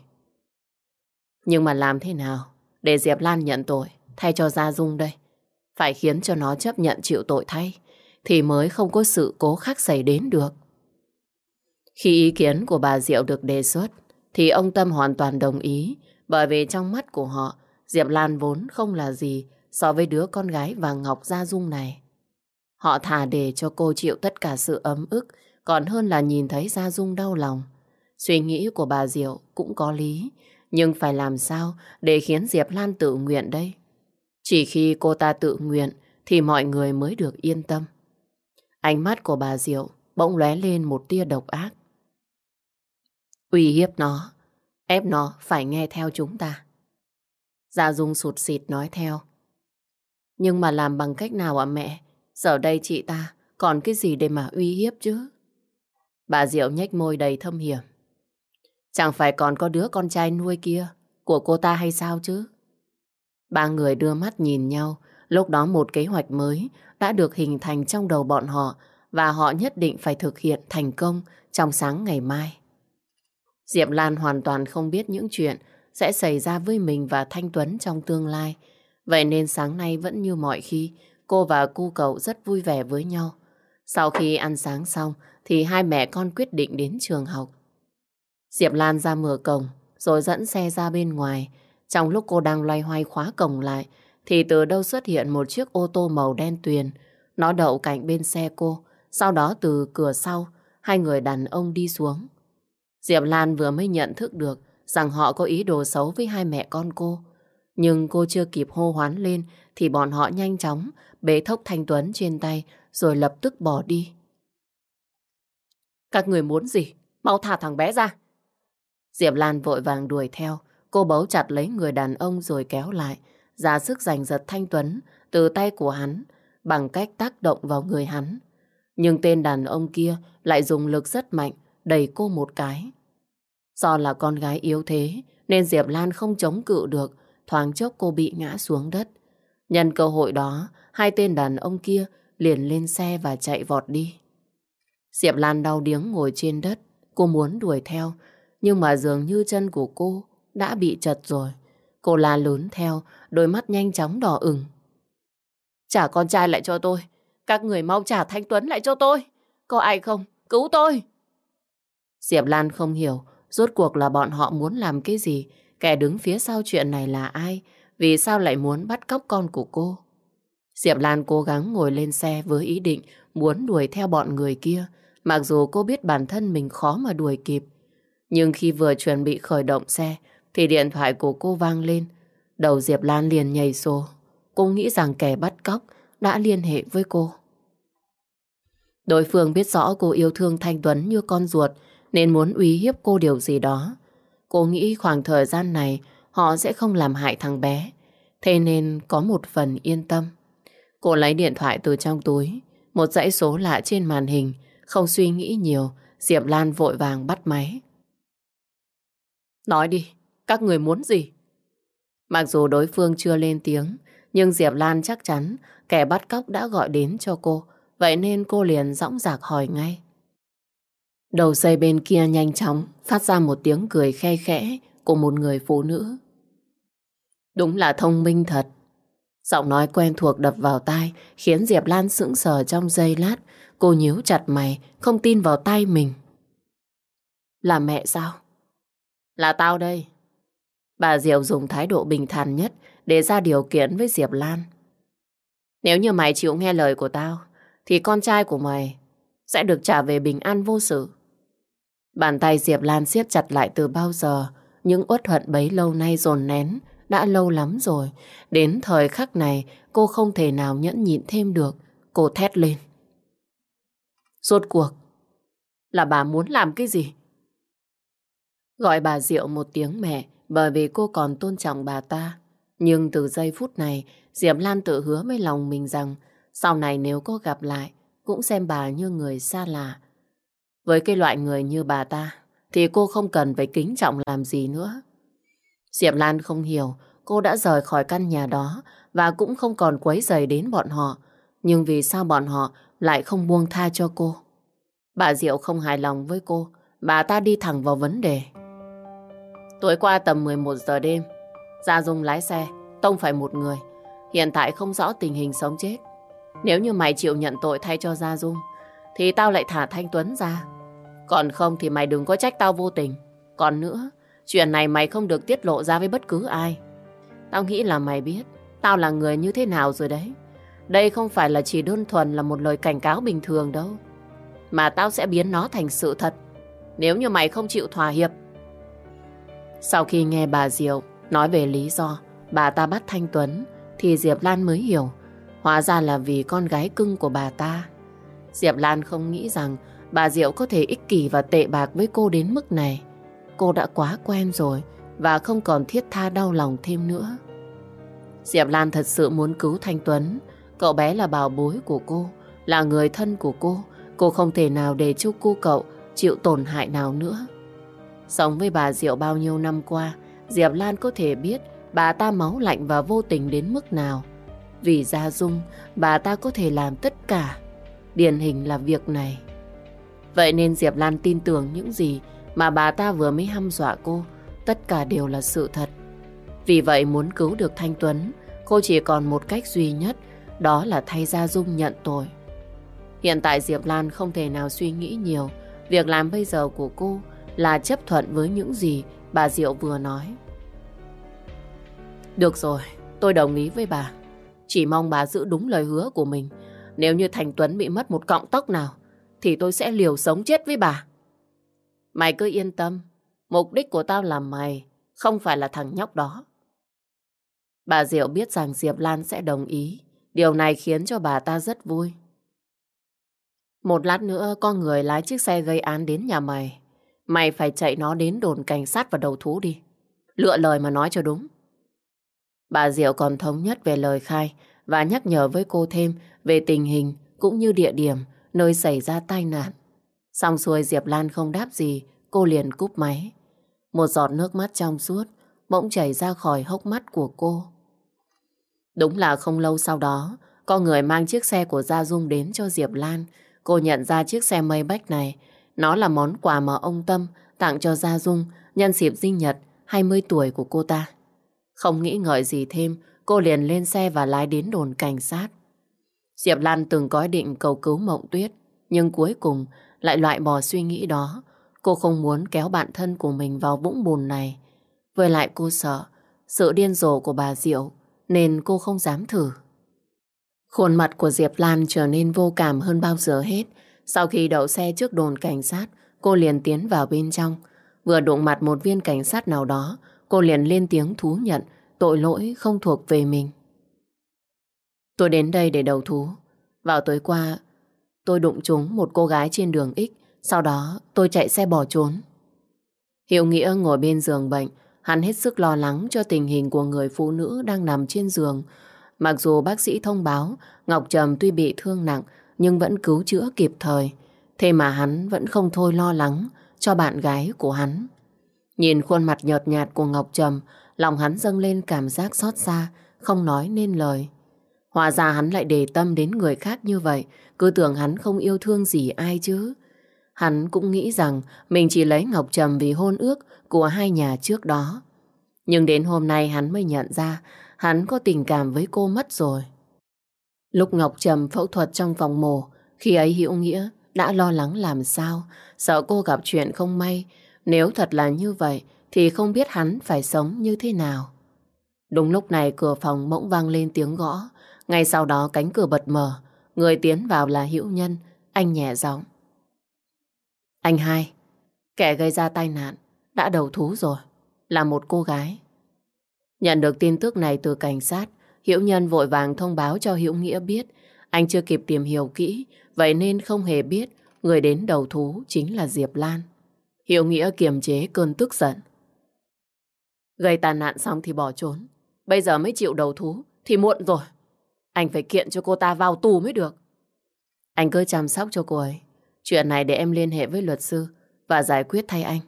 Nhưng mà làm thế nào để Diệp Lan nhận tội thay cho Gia Dung đây? Phải khiến cho nó chấp nhận chịu tội thay thì mới không có sự cố khác xảy đến được. Khi ý kiến của bà Diệu được đề xuất thì ông Tâm hoàn toàn đồng ý, bởi vì trong mắt của họ, Diệp Lan vốn không là gì so với đứa con gái vàng ngọc Gia Dung này. Họ thà để cho cô chịu tất cả sự ấm ức còn hơn là nhìn thấy Gia Dung đau lòng. Suy nghĩ của bà Diệu cũng có lý nhưng phải làm sao để khiến Diệp Lan tự nguyện đây? Chỉ khi cô ta tự nguyện thì mọi người mới được yên tâm. Ánh mắt của bà Diệu bỗng lóe lên một tia độc ác. Uy hiếp nó, ép nó phải nghe theo chúng ta. Gia Dung sụt xịt nói theo. Nhưng mà làm bằng cách nào ạ mẹ? Giờ đây chị ta còn cái gì để mà uy hiếp chứ? Bà Diệu nhếch môi đầy thâm hiểm. Chẳng phải còn có đứa con trai nuôi kia của cô ta hay sao chứ? Ba người đưa mắt nhìn nhau, lúc đó một kế hoạch mới đã được hình thành trong đầu bọn họ và họ nhất định phải thực hiện thành công trong sáng ngày mai. Diệp Lan hoàn toàn không biết những chuyện sẽ xảy ra với mình và Thanh Tuấn trong tương lai. Vậy nên sáng nay vẫn như mọi khi, cô và cu cậu rất vui vẻ với nhau. Sau khi ăn sáng xong thì hai mẹ con quyết định đến trường học. Diệp Lan ra mở cổng rồi dẫn xe ra bên ngoài. Trong lúc cô đang loay hoay khóa cổng lại thì từ đâu xuất hiện một chiếc ô tô màu đen tuyền. Nó đậu cạnh bên xe cô. Sau đó từ cửa sau, hai người đàn ông đi xuống. Diệp Lan vừa mới nhận thức được rằng họ có ý đồ xấu với hai mẹ con cô. Nhưng cô chưa kịp hô hoán lên thì bọn họ nhanh chóng bế thốc Thanh Tuấn trên tay rồi lập tức bỏ đi. Các người muốn gì? Mau thả thằng bé ra. Diệp Lan vội vàng đuổi theo. Cô bấu chặt lấy người đàn ông rồi kéo lại. ra sức giành giật Thanh Tuấn từ tay của hắn bằng cách tác động vào người hắn. Nhưng tên đàn ông kia lại dùng lực rất mạnh đẩy cô một cái. Do là con gái yếu thế nên Diệp Lan không chống cự được, thoáng chốc cô bị ngã xuống đất. Nhân cơ hội đó, hai tên đàn ông kia liền lên xe và chạy vọt đi. Diệp Lan đau điếng ngồi trên đất, cô muốn đuổi theo, nhưng mà dường như chân của cô đã bị chật rồi. Cô la lớn theo, đôi mắt nhanh chóng đỏ ửng. Trả con trai lại cho tôi, các người mau trả Thanh Tuấn lại cho tôi. Có ai không? Cứu tôi! Diệp Lan không hiểu rốt cuộc là bọn họ muốn làm cái gì, kẻ đứng phía sau chuyện này là ai, vì sao lại muốn bắt cóc con của cô. Diệp Lan cố gắng ngồi lên xe với ý định muốn đuổi theo bọn người kia, mặc dù cô biết bản thân mình khó mà đuổi kịp. Nhưng khi vừa chuẩn bị khởi động xe, thì điện thoại của cô vang lên. Đầu Diệp Lan liền nhảy xô. Cô nghĩ rằng kẻ bắt cóc đã liên hệ với cô. Đối phương biết rõ cô yêu thương Thanh Tuấn như con ruột, nên muốn uy hiếp cô điều gì đó. Cô nghĩ khoảng thời gian này họ sẽ không làm hại thằng bé, thế nên có một phần yên tâm. Cô lấy điện thoại từ trong túi, một dãy số lạ trên màn hình, không suy nghĩ nhiều, Diệp Lan vội vàng bắt máy. Nói đi, các người muốn gì? Mặc dù đối phương chưa lên tiếng, nhưng Diệp Lan chắc chắn kẻ bắt cóc đã gọi đến cho cô, vậy nên cô liền dõng dạc hỏi ngay. Đầu dây bên kia nhanh chóng phát ra một tiếng cười khe khẽ của một người phụ nữ. Đúng là thông minh thật. Giọng nói quen thuộc đập vào tai khiến Diệp Lan sững sờ trong giây lát. Cô nhíu chặt mày, không tin vào tay mình. Là mẹ sao? Là tao đây. Bà Diệu dùng thái độ bình thản nhất để ra điều kiện với Diệp Lan. Nếu như mày chịu nghe lời của tao, thì con trai của mày sẽ được trả về bình an vô sự. Bàn tay Diệp Lan siết chặt lại từ bao giờ, những uất hận bấy lâu nay dồn nén, đã lâu lắm rồi. Đến thời khắc này, cô không thể nào nhẫn nhịn thêm được. Cô thét lên. Rốt cuộc, là bà muốn làm cái gì? Gọi bà Diệu một tiếng mẹ, bởi vì cô còn tôn trọng bà ta. Nhưng từ giây phút này, Diệp Lan tự hứa với lòng mình rằng sau này nếu có gặp lại, cũng xem bà như người xa lạ, với cái loại người như bà ta, thì cô không cần phải kính trọng làm gì nữa. Diệp Lan không hiểu, cô đã rời khỏi căn nhà đó và cũng không còn quấy rầy đến bọn họ. Nhưng vì sao bọn họ lại không buông tha cho cô? Bà Diệu không hài lòng với cô, bà ta đi thẳng vào vấn đề. Tối qua tầm 11 giờ đêm, Gia Dung lái xe, tông phải một người. Hiện tại không rõ tình hình sống chết. Nếu như mày chịu nhận tội thay cho Gia Dung, thì tao lại thả Thanh Tuấn ra. Còn không thì mày đừng có trách tao vô tình. Còn nữa, chuyện này mày không được tiết lộ ra với bất cứ ai. Tao nghĩ là mày biết, tao là người như thế nào rồi đấy. Đây không phải là chỉ đơn thuần là một lời cảnh cáo bình thường đâu. Mà tao sẽ biến nó thành sự thật. Nếu như mày không chịu thỏa hiệp. Sau khi nghe bà Diệu nói về lý do bà ta bắt Thanh Tuấn, thì Diệp Lan mới hiểu. Hóa ra là vì con gái cưng của bà ta. Diệp Lan không nghĩ rằng bà Diệu có thể ích kỷ và tệ bạc với cô đến mức này. Cô đã quá quen rồi và không còn thiết tha đau lòng thêm nữa. Diệp Lan thật sự muốn cứu Thanh Tuấn. Cậu bé là bảo bối của cô, là người thân của cô. Cô không thể nào để cho cô cậu chịu tổn hại nào nữa. Sống với bà Diệu bao nhiêu năm qua, Diệp Lan có thể biết bà ta máu lạnh và vô tình đến mức nào. Vì Gia Dung, bà ta có thể làm tất cả. Điển hình là việc này. Vậy nên Diệp Lan tin tưởng những gì mà bà ta vừa mới hăm dọa cô, tất cả đều là sự thật. Vì vậy muốn cứu được Thanh Tuấn, cô chỉ còn một cách duy nhất, đó là thay Gia Dung nhận tội. Hiện tại Diệp Lan không thể nào suy nghĩ nhiều, việc làm bây giờ của cô là chấp thuận với những gì bà Diệu vừa nói. Được rồi, tôi đồng ý với bà. Chỉ mong bà giữ đúng lời hứa của mình. Nếu như Thành Tuấn bị mất một cọng tóc nào, thì tôi sẽ liều sống chết với bà. Mày cứ yên tâm, mục đích của tao là mày, không phải là thằng nhóc đó. Bà Diệu biết rằng Diệp Lan sẽ đồng ý. Điều này khiến cho bà ta rất vui. Một lát nữa con người lái chiếc xe gây án đến nhà mày. Mày phải chạy nó đến đồn cảnh sát và đầu thú đi. Lựa lời mà nói cho đúng. Bà Diệu còn thống nhất về lời khai và nhắc nhở với cô thêm về tình hình cũng như địa điểm nơi xảy ra tai nạn. Xong xuôi Diệp Lan không đáp gì, cô liền cúp máy. Một giọt nước mắt trong suốt bỗng chảy ra khỏi hốc mắt của cô. Đúng là không lâu sau đó, có người mang chiếc xe của Gia Dung đến cho Diệp Lan. Cô nhận ra chiếc xe mây bách này, nó là món quà mà ông Tâm tặng cho Gia Dung nhân dịp sinh nhật 20 tuổi của cô ta. Không nghĩ ngợi gì thêm, cô liền lên xe và lái đến đồn cảnh sát. Diệp Lan từng có ý định cầu cứu Mộng Tuyết, nhưng cuối cùng lại loại bỏ suy nghĩ đó. Cô không muốn kéo bạn thân của mình vào vũng bùn này. Với lại cô sợ sự điên rồ của bà Diệu nên cô không dám thử. Khuôn mặt của Diệp Lan trở nên vô cảm hơn bao giờ hết. Sau khi đậu xe trước đồn cảnh sát, cô liền tiến vào bên trong. Vừa đụng mặt một viên cảnh sát nào đó, cô liền lên tiếng thú nhận tội lỗi không thuộc về mình. Tôi đến đây để đầu thú. Vào tối qua, tôi đụng trúng một cô gái trên đường X, sau đó tôi chạy xe bỏ trốn. Hiệu Nghĩa ngồi bên giường bệnh, hắn hết sức lo lắng cho tình hình của người phụ nữ đang nằm trên giường. Mặc dù bác sĩ thông báo Ngọc Trầm tuy bị thương nặng nhưng vẫn cứu chữa kịp thời. Thế mà hắn vẫn không thôi lo lắng cho bạn gái của hắn. Nhìn khuôn mặt nhợt nhạt của Ngọc Trầm, lòng hắn dâng lên cảm giác xót xa, không nói nên lời. Hóa ra hắn lại đề tâm đến người khác như vậy, cứ tưởng hắn không yêu thương gì ai chứ. Hắn cũng nghĩ rằng mình chỉ lấy Ngọc Trầm vì hôn ước của hai nhà trước đó. Nhưng đến hôm nay hắn mới nhận ra hắn có tình cảm với cô mất rồi. Lúc Ngọc Trầm phẫu thuật trong phòng mổ, khi ấy Hữu Nghĩa đã lo lắng làm sao, sợ cô gặp chuyện không may. Nếu thật là như vậy, thì không biết hắn phải sống như thế nào. Đúng lúc này cửa phòng bỗng vang lên tiếng gõ, ngay sau đó cánh cửa bật mở, người tiến vào là Hữu Nhân, anh nhẹ giọng. Anh hai, kẻ gây ra tai nạn, đã đầu thú rồi, là một cô gái. Nhận được tin tức này từ cảnh sát, Hữu Nhân vội vàng thông báo cho Hữu Nghĩa biết anh chưa kịp tìm hiểu kỹ, vậy nên không hề biết người đến đầu thú chính là Diệp Lan. Hiểu Nghĩa kiềm chế cơn tức giận. Gây tai nạn xong thì bỏ trốn. Bây giờ mới chịu đầu thú thì muộn rồi. Anh phải kiện cho cô ta vào tù mới được. Anh cứ chăm sóc cho cô ấy. Chuyện này để em liên hệ với luật sư và giải quyết thay anh.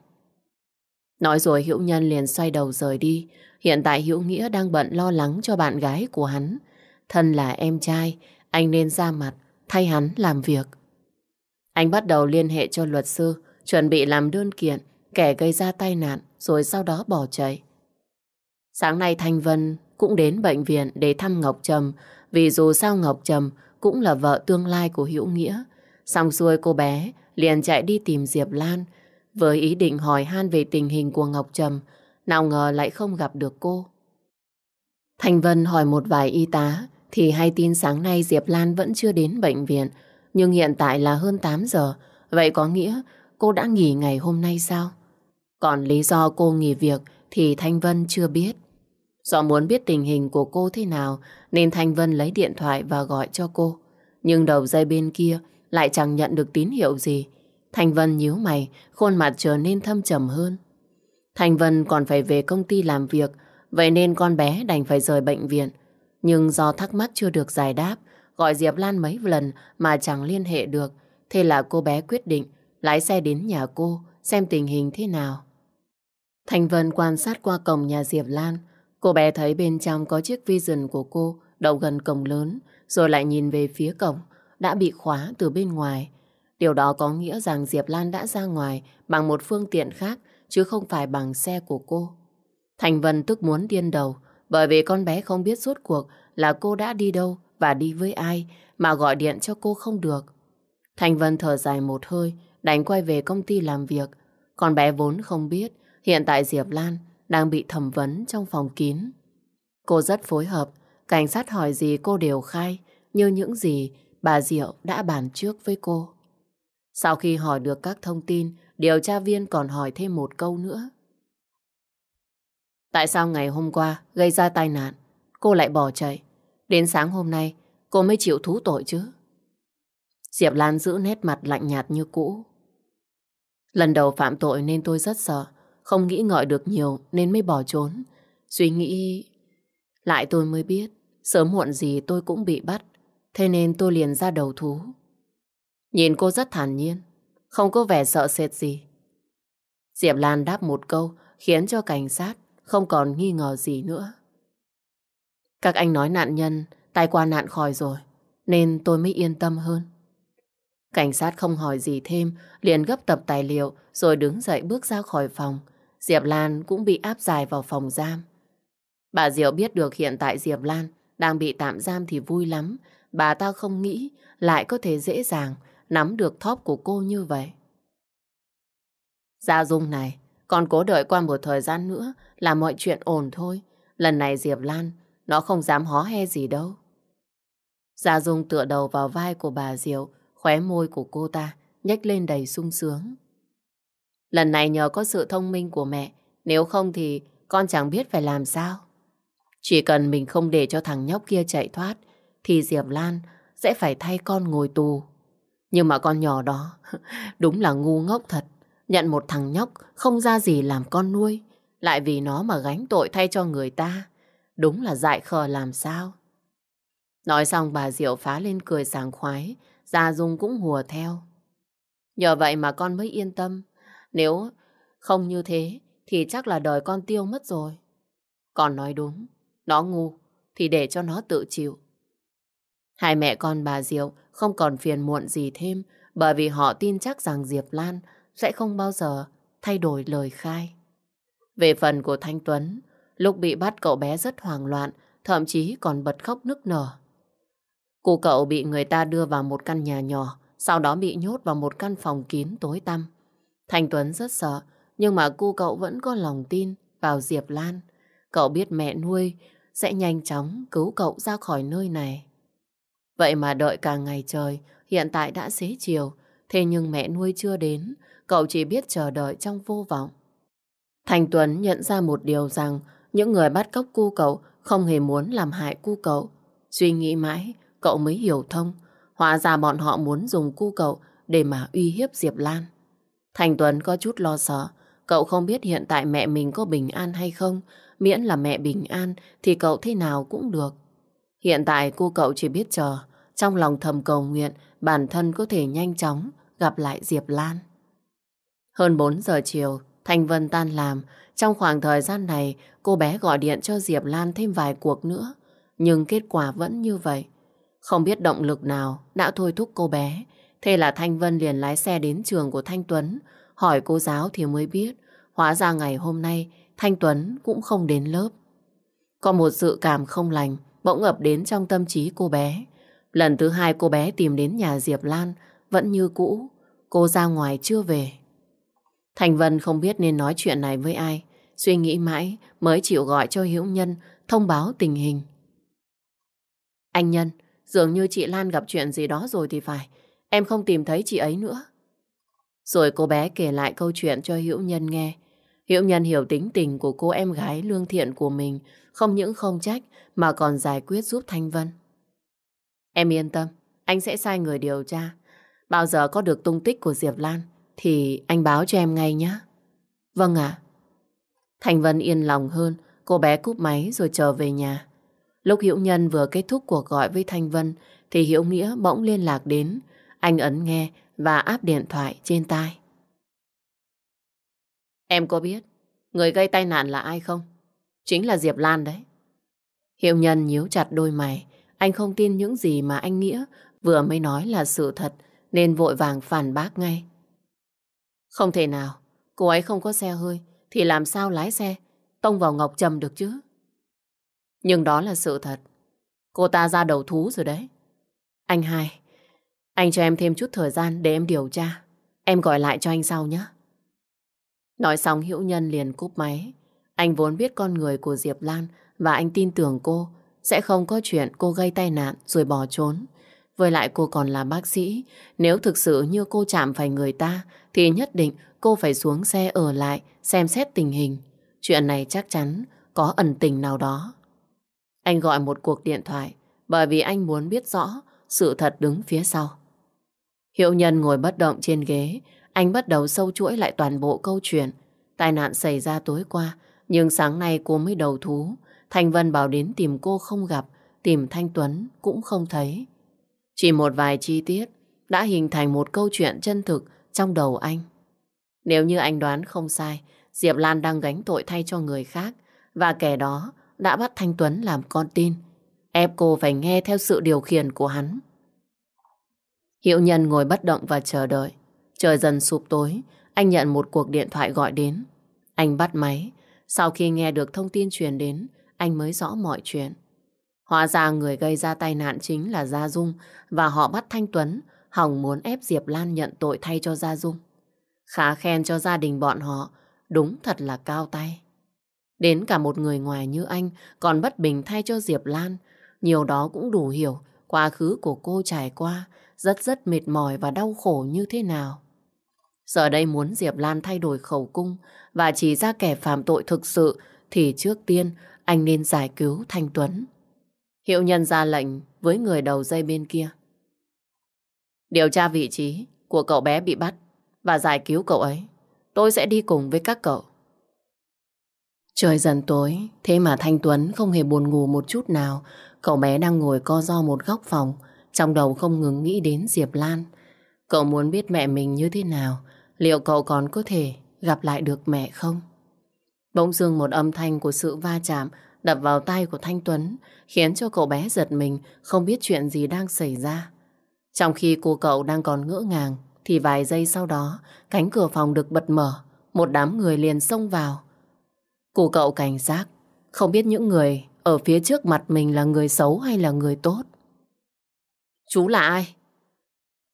Nói rồi Hữu Nhân liền xoay đầu rời đi. Hiện tại Hữu Nghĩa đang bận lo lắng cho bạn gái của hắn. Thân là em trai, anh nên ra mặt thay hắn làm việc. Anh bắt đầu liên hệ cho luật sư, chuẩn bị làm đơn kiện kẻ gây ra tai nạn rồi sau đó bỏ chạy. Sáng nay Thanh Vân cũng đến bệnh viện để thăm Ngọc Trầm vì dù sao Ngọc Trầm cũng là vợ tương lai của Hữu Nghĩa. Xong xuôi cô bé liền chạy đi tìm Diệp Lan với ý định hỏi han về tình hình của Ngọc Trầm, nào ngờ lại không gặp được cô. Thành Vân hỏi một vài y tá, thì hay tin sáng nay Diệp Lan vẫn chưa đến bệnh viện, nhưng hiện tại là hơn 8 giờ, vậy có nghĩa cô đã nghỉ ngày hôm nay sao? Còn lý do cô nghỉ việc thì Thanh Vân chưa biết. Do muốn biết tình hình của cô thế nào nên Thanh Vân lấy điện thoại và gọi cho cô. Nhưng đầu dây bên kia lại chẳng nhận được tín hiệu gì. Thanh Vân nhíu mày, khuôn mặt trở nên thâm trầm hơn. Thanh Vân còn phải về công ty làm việc, vậy nên con bé đành phải rời bệnh viện. Nhưng do thắc mắc chưa được giải đáp, gọi Diệp Lan mấy lần mà chẳng liên hệ được, thế là cô bé quyết định lái xe đến nhà cô xem tình hình thế nào. Thanh Vân quan sát qua cổng nhà Diệp Lan, cô bé thấy bên trong có chiếc Vision của cô đậu gần cổng lớn, rồi lại nhìn về phía cổng, đã bị khóa từ bên ngoài. Điều đó có nghĩa rằng Diệp Lan đã ra ngoài bằng một phương tiện khác, chứ không phải bằng xe của cô. Thành Vân tức muốn điên đầu, bởi vì con bé không biết suốt cuộc là cô đã đi đâu và đi với ai mà gọi điện cho cô không được. Thành Vân thở dài một hơi, đánh quay về công ty làm việc. Con bé vốn không biết, hiện tại Diệp Lan đang bị thẩm vấn trong phòng kín. Cô rất phối hợp, cảnh sát hỏi gì cô đều khai, như những gì bà Diệu đã bàn trước với cô. Sau khi hỏi được các thông tin, điều tra viên còn hỏi thêm một câu nữa. Tại sao ngày hôm qua gây ra tai nạn, cô lại bỏ chạy? Đến sáng hôm nay, cô mới chịu thú tội chứ? Diệp Lan giữ nét mặt lạnh nhạt như cũ. Lần đầu phạm tội nên tôi rất sợ, không nghĩ ngợi được nhiều nên mới bỏ trốn. Suy nghĩ Lại tôi mới biết, sớm muộn gì tôi cũng bị bắt, thế nên tôi liền ra đầu thú. Nhìn cô rất thản nhiên, không có vẻ sợ sệt gì. Diệp Lan đáp một câu khiến cho cảnh sát không còn nghi ngờ gì nữa. Các anh nói nạn nhân tai qua nạn khỏi rồi, nên tôi mới yên tâm hơn. Cảnh sát không hỏi gì thêm, liền gấp tập tài liệu rồi đứng dậy bước ra khỏi phòng. Diệp Lan cũng bị áp giải vào phòng giam. Bà Diệu biết được hiện tại Diệp Lan đang bị tạm giam thì vui lắm. Bà ta không nghĩ lại có thể dễ dàng nắm được thóp của cô như vậy. Gia Dung này, còn cố đợi qua một thời gian nữa là mọi chuyện ổn thôi. Lần này Diệp Lan, nó không dám hó he gì đâu. Gia Dung tựa đầu vào vai của bà Diệu, khóe môi của cô ta nhếch lên đầy sung sướng. Lần này nhờ có sự thông minh của mẹ, nếu không thì con chẳng biết phải làm sao. Chỉ cần mình không để cho thằng nhóc kia chạy thoát, thì Diệp Lan sẽ phải thay con ngồi tù. Nhưng mà con nhỏ đó đúng là ngu ngốc thật. Nhận một thằng nhóc không ra gì làm con nuôi, lại vì nó mà gánh tội thay cho người ta. Đúng là dại khờ làm sao. Nói xong bà Diệu phá lên cười sảng khoái, Gia Dung cũng hùa theo. Nhờ vậy mà con mới yên tâm. Nếu không như thế thì chắc là đời con tiêu mất rồi. Con nói đúng, nó ngu thì để cho nó tự chịu. Hai mẹ con bà Diệu không còn phiền muộn gì thêm bởi vì họ tin chắc rằng Diệp Lan sẽ không bao giờ thay đổi lời khai. Về phần của Thanh Tuấn, lúc bị bắt cậu bé rất hoảng loạn, thậm chí còn bật khóc nức nở. Cô cậu bị người ta đưa vào một căn nhà nhỏ, sau đó bị nhốt vào một căn phòng kín tối tăm. thành Tuấn rất sợ, nhưng mà cô cậu vẫn có lòng tin vào Diệp Lan. Cậu biết mẹ nuôi sẽ nhanh chóng cứu cậu ra khỏi nơi này. Vậy mà đợi cả ngày trời, hiện tại đã xế chiều, thế nhưng mẹ nuôi chưa đến, cậu chỉ biết chờ đợi trong vô vọng. Thành Tuấn nhận ra một điều rằng những người bắt cóc cu cậu không hề muốn làm hại cu cậu. Suy nghĩ mãi, cậu mới hiểu thông. Hóa ra bọn họ muốn dùng cu cậu để mà uy hiếp Diệp Lan. Thành Tuấn có chút lo sợ. Cậu không biết hiện tại mẹ mình có bình an hay không. Miễn là mẹ bình an thì cậu thế nào cũng được. Hiện tại cô cậu chỉ biết chờ. Trong lòng thầm cầu nguyện bản thân có thể nhanh chóng gặp lại Diệp Lan. Hơn 4 giờ chiều, Thanh Vân tan làm. Trong khoảng thời gian này, cô bé gọi điện cho Diệp Lan thêm vài cuộc nữa. Nhưng kết quả vẫn như vậy. Không biết động lực nào đã thôi thúc cô bé. Thế là Thanh Vân liền lái xe đến trường của Thanh Tuấn. Hỏi cô giáo thì mới biết. Hóa ra ngày hôm nay Thanh Tuấn cũng không đến lớp. Có một sự cảm không lành bỗng ập đến trong tâm trí cô bé. Lần thứ hai cô bé tìm đến nhà Diệp Lan vẫn như cũ. Cô ra ngoài chưa về. Thành Vân không biết nên nói chuyện này với ai. Suy nghĩ mãi mới chịu gọi cho Hiễu Nhân thông báo tình hình. Anh Nhân, dường như chị Lan gặp chuyện gì đó rồi thì phải. Em không tìm thấy chị ấy nữa. Rồi cô bé kể lại câu chuyện cho Hữu Nhân nghe. Hữu Nhân hiểu tính tình của cô em gái lương thiện của mình, không những không trách mà còn giải quyết giúp Thanh Vân. Em yên tâm, anh sẽ sai người điều tra. Bao giờ có được tung tích của Diệp Lan thì anh báo cho em ngay nhé. Vâng ạ. Thành Vân yên lòng hơn, cô bé cúp máy rồi trở về nhà. Lúc Hiễu Nhân vừa kết thúc cuộc gọi với Thanh Vân thì Hiễu Nghĩa bỗng liên lạc đến. Anh ấn nghe và áp điện thoại trên tai. Em có biết người gây tai nạn là ai không? Chính là Diệp Lan đấy. Hiệu nhân nhíu chặt đôi mày. Anh không tin những gì mà anh Nghĩa vừa mới nói là sự thật nên vội vàng phản bác ngay. Không thể nào, cô ấy không có xe hơi thì làm sao lái xe tông vào Ngọc Trầm được chứ? Nhưng đó là sự thật. Cô ta ra đầu thú rồi đấy. Anh hai, anh cho em thêm chút thời gian để em điều tra. Em gọi lại cho anh sau nhé. Nói xong Hữu Nhân liền cúp máy. Anh vốn biết con người của Diệp Lan và anh tin tưởng cô sẽ không có chuyện cô gây tai nạn rồi bỏ trốn. Với lại cô còn là bác sĩ, nếu thực sự như cô chạm phải người ta thì nhất định cô phải xuống xe ở lại xem xét tình hình. Chuyện này chắc chắn có ẩn tình nào đó. Anh gọi một cuộc điện thoại bởi vì anh muốn biết rõ sự thật đứng phía sau. Hiệu nhân ngồi bất động trên ghế, anh bắt đầu sâu chuỗi lại toàn bộ câu chuyện. Tai nạn xảy ra tối qua, Nhưng sáng nay cô mới đầu thú, Thanh Vân bảo đến tìm cô không gặp, tìm Thanh Tuấn cũng không thấy. Chỉ một vài chi tiết đã hình thành một câu chuyện chân thực trong đầu anh. Nếu như anh đoán không sai, Diệp Lan đang gánh tội thay cho người khác và kẻ đó đã bắt Thanh Tuấn làm con tin, ép cô phải nghe theo sự điều khiển của hắn. Hiệu nhân ngồi bất động và chờ đợi. Trời dần sụp tối, anh nhận một cuộc điện thoại gọi đến. Anh bắt máy. Sau khi nghe được thông tin truyền đến, anh mới rõ mọi chuyện. Hóa ra người gây ra tai nạn chính là Gia Dung và họ bắt Thanh Tuấn hỏng muốn ép Diệp Lan nhận tội thay cho Gia Dung. Khá khen cho gia đình bọn họ, đúng thật là cao tay. Đến cả một người ngoài như anh còn bất bình thay cho Diệp Lan, nhiều đó cũng đủ hiểu quá khứ của cô trải qua rất rất mệt mỏi và đau khổ như thế nào. Giờ đây muốn Diệp Lan thay đổi khẩu cung và chỉ ra kẻ phạm tội thực sự thì trước tiên anh nên giải cứu Thanh Tuấn. Hiệu nhân ra lệnh với người đầu dây bên kia. Điều tra vị trí của cậu bé bị bắt và giải cứu cậu ấy. Tôi sẽ đi cùng với các cậu. Trời dần tối, thế mà Thanh Tuấn không hề buồn ngủ một chút nào. Cậu bé đang ngồi co do một góc phòng, trong đầu không ngừng nghĩ đến Diệp Lan. Cậu muốn biết mẹ mình như thế nào, liệu cậu còn có thể gặp lại được mẹ không? Bỗng dưng một âm thanh của sự va chạm đập vào tay của Thanh Tuấn, khiến cho cậu bé giật mình, không biết chuyện gì đang xảy ra. Trong khi cô cậu đang còn ngỡ ngàng, thì vài giây sau đó, cánh cửa phòng được bật mở, một đám người liền xông vào. Cô cậu cảnh giác, không biết những người ở phía trước mặt mình là người xấu hay là người tốt. Chú là ai?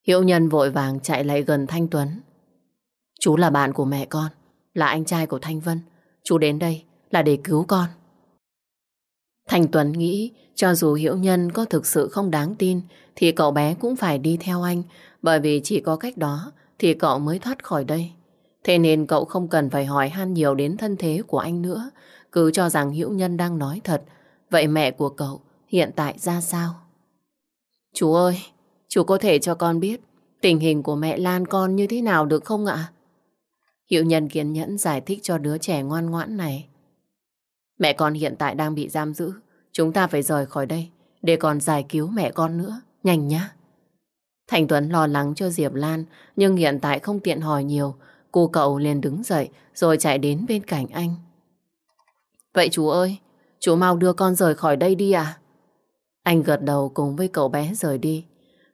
Hiệu nhân vội vàng chạy lại gần Thanh Tuấn. Chú là bạn của mẹ con, là anh trai của Thanh Vân. Chú đến đây là để cứu con. Thanh Tuấn nghĩ cho dù Hiệu Nhân có thực sự không đáng tin thì cậu bé cũng phải đi theo anh bởi vì chỉ có cách đó thì cậu mới thoát khỏi đây. Thế nên cậu không cần phải hỏi han nhiều đến thân thế của anh nữa cứ cho rằng hữu Nhân đang nói thật Vậy mẹ của cậu hiện tại ra sao? Chú ơi, chú có thể cho con biết tình hình của mẹ Lan con như thế nào được không ạ? Hiệu nhân kiên nhẫn giải thích cho đứa trẻ ngoan ngoãn này. Mẹ con hiện tại đang bị giam giữ. Chúng ta phải rời khỏi đây để còn giải cứu mẹ con nữa. Nhanh nhá. Thành Tuấn lo lắng cho Diệp Lan nhưng hiện tại không tiện hỏi nhiều. Cô cậu liền đứng dậy rồi chạy đến bên cạnh anh. Vậy chú ơi, chú mau đưa con rời khỏi đây đi à? Anh gật đầu cùng với cậu bé rời đi.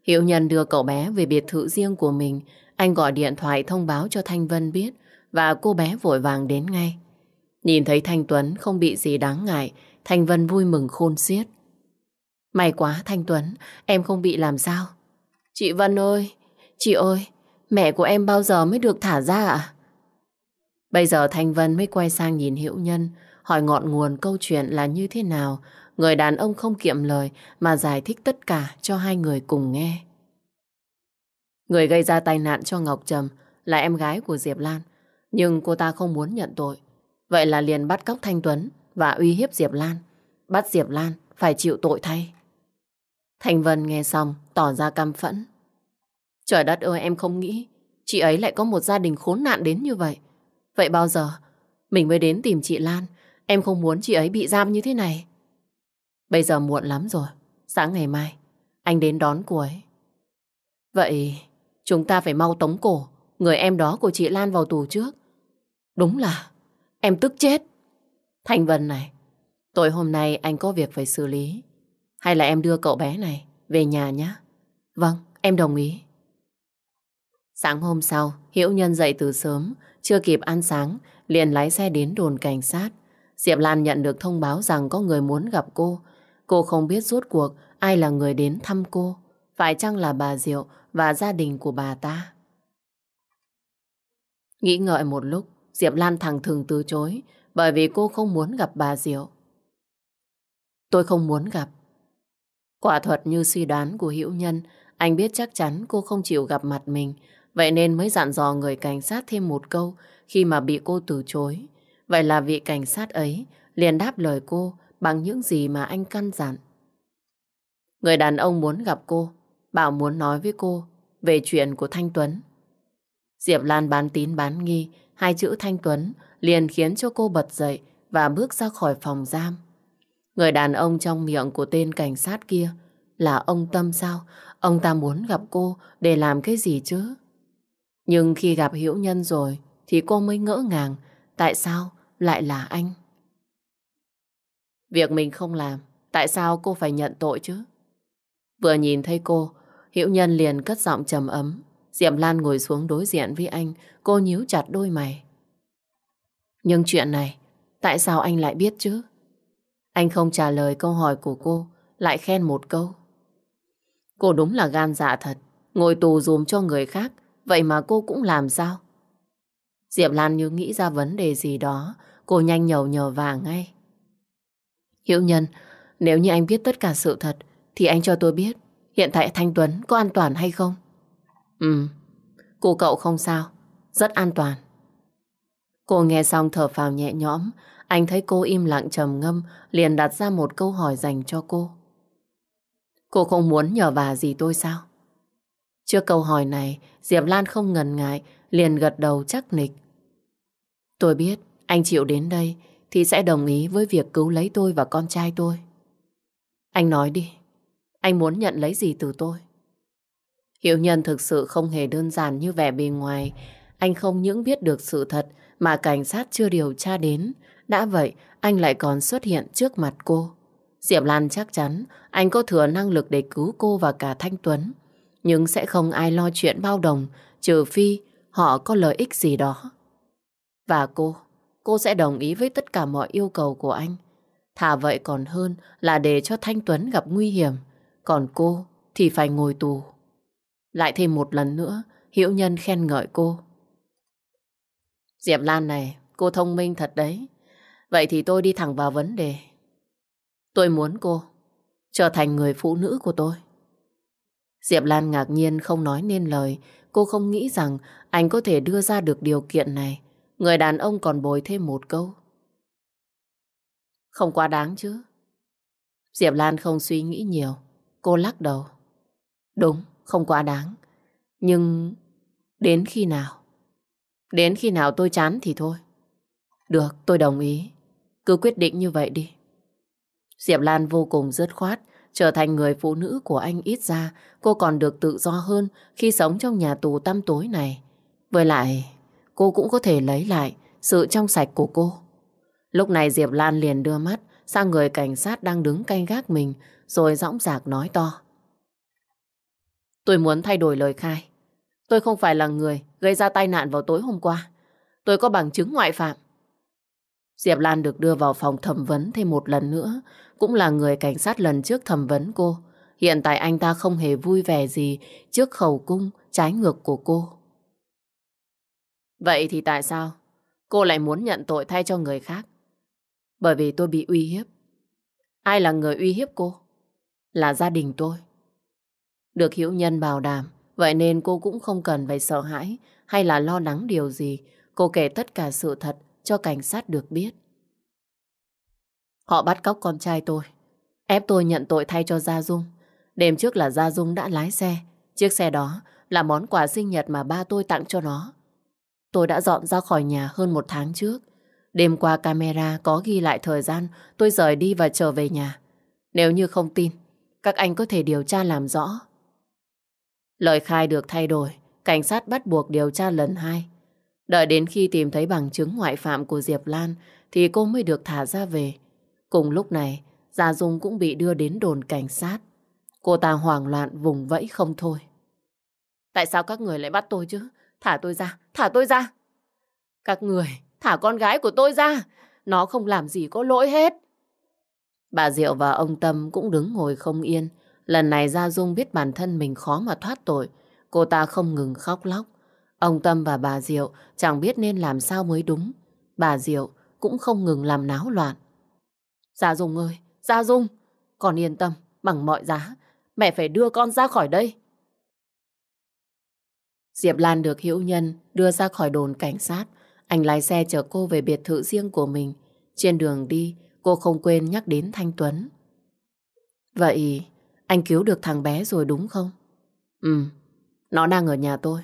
Hiệu nhân đưa cậu bé về biệt thự riêng của mình. Anh gọi điện thoại thông báo cho Thanh Vân biết và cô bé vội vàng đến ngay. Nhìn thấy Thanh Tuấn không bị gì đáng ngại, Thanh Vân vui mừng khôn xiết. May quá Thanh Tuấn, em không bị làm sao? Chị Vân ơi, chị ơi, mẹ của em bao giờ mới được thả ra ạ? Bây giờ Thanh Vân mới quay sang nhìn Hiệu Nhân, hỏi ngọn nguồn câu chuyện là như thế nào. Người đàn ông không kiệm lời mà giải thích tất cả cho hai người cùng nghe. Người gây ra tai nạn cho Ngọc Trầm là em gái của Diệp Lan. Nhưng cô ta không muốn nhận tội. Vậy là liền bắt cóc Thanh Tuấn và uy hiếp Diệp Lan. Bắt Diệp Lan phải chịu tội thay. Thành Vân nghe xong tỏ ra căm phẫn. Trời đất ơi em không nghĩ chị ấy lại có một gia đình khốn nạn đến như vậy. Vậy bao giờ mình mới đến tìm chị Lan Em không muốn chị ấy bị giam như thế này. Bây giờ muộn lắm rồi. Sáng ngày mai, anh đến đón cô ấy. Vậy chúng ta phải mau tống cổ người em đó của chị Lan vào tù trước. Đúng là em tức chết. Thành Vân này, tối hôm nay anh có việc phải xử lý. Hay là em đưa cậu bé này về nhà nhé? Vâng, em đồng ý. Sáng hôm sau, Hiễu Nhân dậy từ sớm, chưa kịp ăn sáng, liền lái xe đến đồn cảnh sát. Diệp Lan nhận được thông báo rằng có người muốn gặp cô. Cô không biết rốt cuộc ai là người đến thăm cô. Phải chăng là bà Diệu và gia đình của bà ta? Nghĩ ngợi một lúc, Diệp Lan thẳng thừng từ chối bởi vì cô không muốn gặp bà Diệu. Tôi không muốn gặp. Quả thuật như suy đoán của Hữu Nhân, anh biết chắc chắn cô không chịu gặp mặt mình, vậy nên mới dặn dò người cảnh sát thêm một câu khi mà bị cô từ chối. Vậy là vị cảnh sát ấy liền đáp lời cô bằng những gì mà anh căn dặn. Người đàn ông muốn gặp cô, bảo muốn nói với cô về chuyện của Thanh Tuấn. Diệp Lan bán tín bán nghi, hai chữ Thanh Tuấn liền khiến cho cô bật dậy và bước ra khỏi phòng giam. Người đàn ông trong miệng của tên cảnh sát kia là ông Tâm sao? Ông ta muốn gặp cô để làm cái gì chứ? Nhưng khi gặp Hiễu Nhân rồi thì cô mới ngỡ ngàng tại sao lại là anh? Việc mình không làm, tại sao cô phải nhận tội chứ? Vừa nhìn thấy cô, Hiễu Nhân liền cất giọng trầm ấm. Diệm Lan ngồi xuống đối diện với anh, cô nhíu chặt đôi mày. Nhưng chuyện này, tại sao anh lại biết chứ? Anh không trả lời câu hỏi của cô, lại khen một câu. Cô đúng là gan dạ thật, ngồi tù dùm cho người khác, vậy mà cô cũng làm sao? Diệp Lan như nghĩ ra vấn đề gì đó, cô nhanh nhầu nhờ vàng ngay. Hiệu nhân, nếu như anh biết tất cả sự thật, thì anh cho tôi biết hiện tại Thanh Tuấn có an toàn hay không? Ừ, cô cậu không sao, rất an toàn. Cô nghe xong thở phào nhẹ nhõm, anh thấy cô im lặng trầm ngâm, liền đặt ra một câu hỏi dành cho cô. Cô không muốn nhờ và gì tôi sao? Trước câu hỏi này, Diệp Lan không ngần ngại, liền gật đầu chắc nịch. Tôi biết anh chịu đến đây thì sẽ đồng ý với việc cứu lấy tôi và con trai tôi. Anh nói đi, anh muốn nhận lấy gì từ tôi? hiệu nhân thực sự không hề đơn giản như vẻ bề ngoài. Anh không những biết được sự thật mà cảnh sát chưa điều tra đến. Đã vậy, anh lại còn xuất hiện trước mặt cô. Diệp Lan chắc chắn anh có thừa năng lực để cứu cô và cả Thanh Tuấn. Nhưng sẽ không ai lo chuyện bao đồng trừ phi họ có lợi ích gì đó. Và cô, cô sẽ đồng ý với tất cả mọi yêu cầu của anh. Thà vậy còn hơn là để cho Thanh Tuấn gặp nguy hiểm. Còn cô thì phải ngồi tù. Lại thêm một lần nữa, Hiễu Nhân khen ngợi cô. Diệp Lan này, cô thông minh thật đấy. Vậy thì tôi đi thẳng vào vấn đề. Tôi muốn cô trở thành người phụ nữ của tôi. Diệp Lan ngạc nhiên không nói nên lời. Cô không nghĩ rằng anh có thể đưa ra được điều kiện này. Người đàn ông còn bồi thêm một câu. Không quá đáng chứ. Diệp Lan không suy nghĩ nhiều. Cô lắc đầu. Đúng, không quá đáng. Nhưng đến khi nào? Đến khi nào tôi chán thì thôi. Được, tôi đồng ý. Cứ quyết định như vậy đi. Diệp Lan vô cùng dứt khoát, trở thành người phụ nữ của anh ít ra, cô còn được tự do hơn khi sống trong nhà tù tăm tối này. Với lại, cô cũng có thể lấy lại sự trong sạch của cô. Lúc này Diệp Lan liền đưa mắt sang người cảnh sát đang đứng canh gác mình, rồi dõng dạc nói to. Tôi muốn thay đổi lời khai. Tôi không phải là người gây ra tai nạn vào tối hôm qua. Tôi có bằng chứng ngoại phạm. Diệp Lan được đưa vào phòng thẩm vấn thêm một lần nữa, cũng là người cảnh sát lần trước thẩm vấn cô. Hiện tại anh ta không hề vui vẻ gì trước khẩu cung trái ngược của cô. Vậy thì tại sao cô lại muốn nhận tội thay cho người khác? Bởi vì tôi bị uy hiếp. Ai là người uy hiếp cô? Là gia đình tôi. Được hiểu nhân bảo đảm, vậy nên cô cũng không cần phải sợ hãi hay là lo lắng điều gì. Cô kể tất cả sự thật cho cảnh sát được biết. Họ bắt cóc con trai tôi, ép tôi nhận tội thay cho Gia Dung. Đêm trước là Gia Dung đã lái xe. Chiếc xe đó là món quà sinh nhật mà ba tôi tặng cho nó. Tôi đã dọn ra khỏi nhà hơn một tháng trước. Đêm qua camera có ghi lại thời gian tôi rời đi và trở về nhà. Nếu như không tin, các anh có thể điều tra làm rõ. Lời khai được thay đổi, cảnh sát bắt buộc điều tra lần hai. Đợi đến khi tìm thấy bằng chứng ngoại phạm của Diệp Lan thì cô mới được thả ra về. Cùng lúc này, Gia Dung cũng bị đưa đến đồn cảnh sát. Cô ta hoảng loạn vùng vẫy không thôi. Tại sao các người lại bắt tôi chứ? Thả tôi ra, thả tôi ra. Các người, thả con gái của tôi ra. Nó không làm gì có lỗi hết. Bà Diệu và ông Tâm cũng đứng ngồi không yên. Lần này Gia Dung biết bản thân mình khó mà thoát tội. Cô ta không ngừng khóc lóc. Ông Tâm và bà Diệu chẳng biết nên làm sao mới đúng. Bà Diệu cũng không ngừng làm náo loạn. Gia Dung ơi, Gia Dung, con yên tâm, bằng mọi giá, mẹ phải đưa con ra khỏi đây. Diệp Lan được Hữu Nhân đưa ra khỏi đồn cảnh sát. Anh lái xe chở cô về biệt thự riêng của mình. Trên đường đi, cô không quên nhắc đến Thanh Tuấn. Vậy, anh cứu được thằng bé rồi đúng không? Ừ, nó đang ở nhà tôi.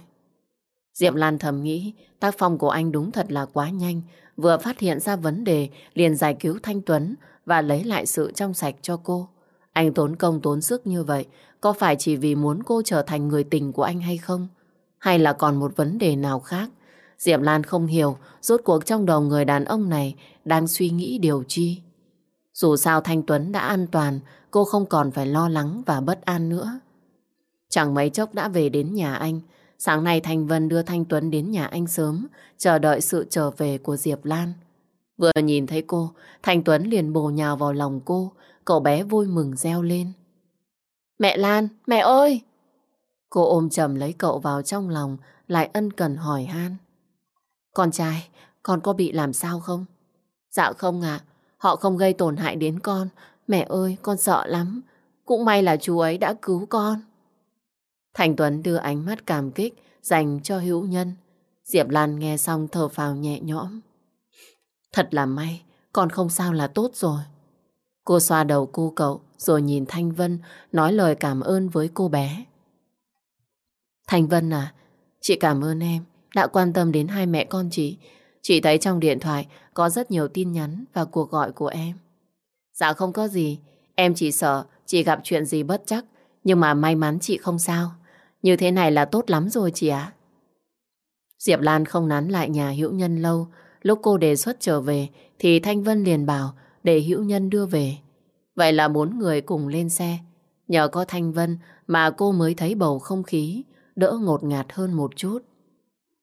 Diệp Lan thầm nghĩ tác phong của anh đúng thật là quá nhanh. Vừa phát hiện ra vấn đề liền giải cứu Thanh Tuấn và lấy lại sự trong sạch cho cô. Anh tốn công tốn sức như vậy có phải chỉ vì muốn cô trở thành người tình của anh hay không? Hay là còn một vấn đề nào khác? Diệp Lan không hiểu rốt cuộc trong đầu người đàn ông này đang suy nghĩ điều chi. Dù sao Thanh Tuấn đã an toàn, cô không còn phải lo lắng và bất an nữa. Chẳng mấy chốc đã về đến nhà anh. Sáng nay Thanh Vân đưa Thanh Tuấn đến nhà anh sớm, chờ đợi sự trở về của Diệp Lan. Vừa nhìn thấy cô, Thanh Tuấn liền bồ nhào vào lòng cô, cậu bé vui mừng reo lên. Mẹ Lan, mẹ ơi! Cô ôm chầm lấy cậu vào trong lòng, lại ân cần hỏi han. Con trai, con có bị làm sao không? Dạ không ạ, họ không gây tổn hại đến con. Mẹ ơi, con sợ lắm. Cũng may là chú ấy đã cứu con. Thành Tuấn đưa ánh mắt cảm kích dành cho hữu nhân. Diệp Lan nghe xong thở phào nhẹ nhõm. Thật là may, còn không sao là tốt rồi. Cô xoa đầu cô cậu, rồi nhìn Thanh Vân nói lời cảm ơn với cô bé. Thanh Vân à, chị cảm ơn em đã quan tâm đến hai mẹ con chị. Chị thấy trong điện thoại có rất nhiều tin nhắn và cuộc gọi của em. Dạ không có gì, em chỉ sợ chị gặp chuyện gì bất chắc, nhưng mà may mắn chị không sao. Như thế này là tốt lắm rồi chị ạ. Diệp Lan không nán lại nhà hữu nhân lâu. Lúc cô đề xuất trở về thì Thanh Vân liền bảo để hữu nhân đưa về. Vậy là bốn người cùng lên xe. Nhờ có Thanh Vân mà cô mới thấy bầu không khí đỡ ngột ngạt hơn một chút.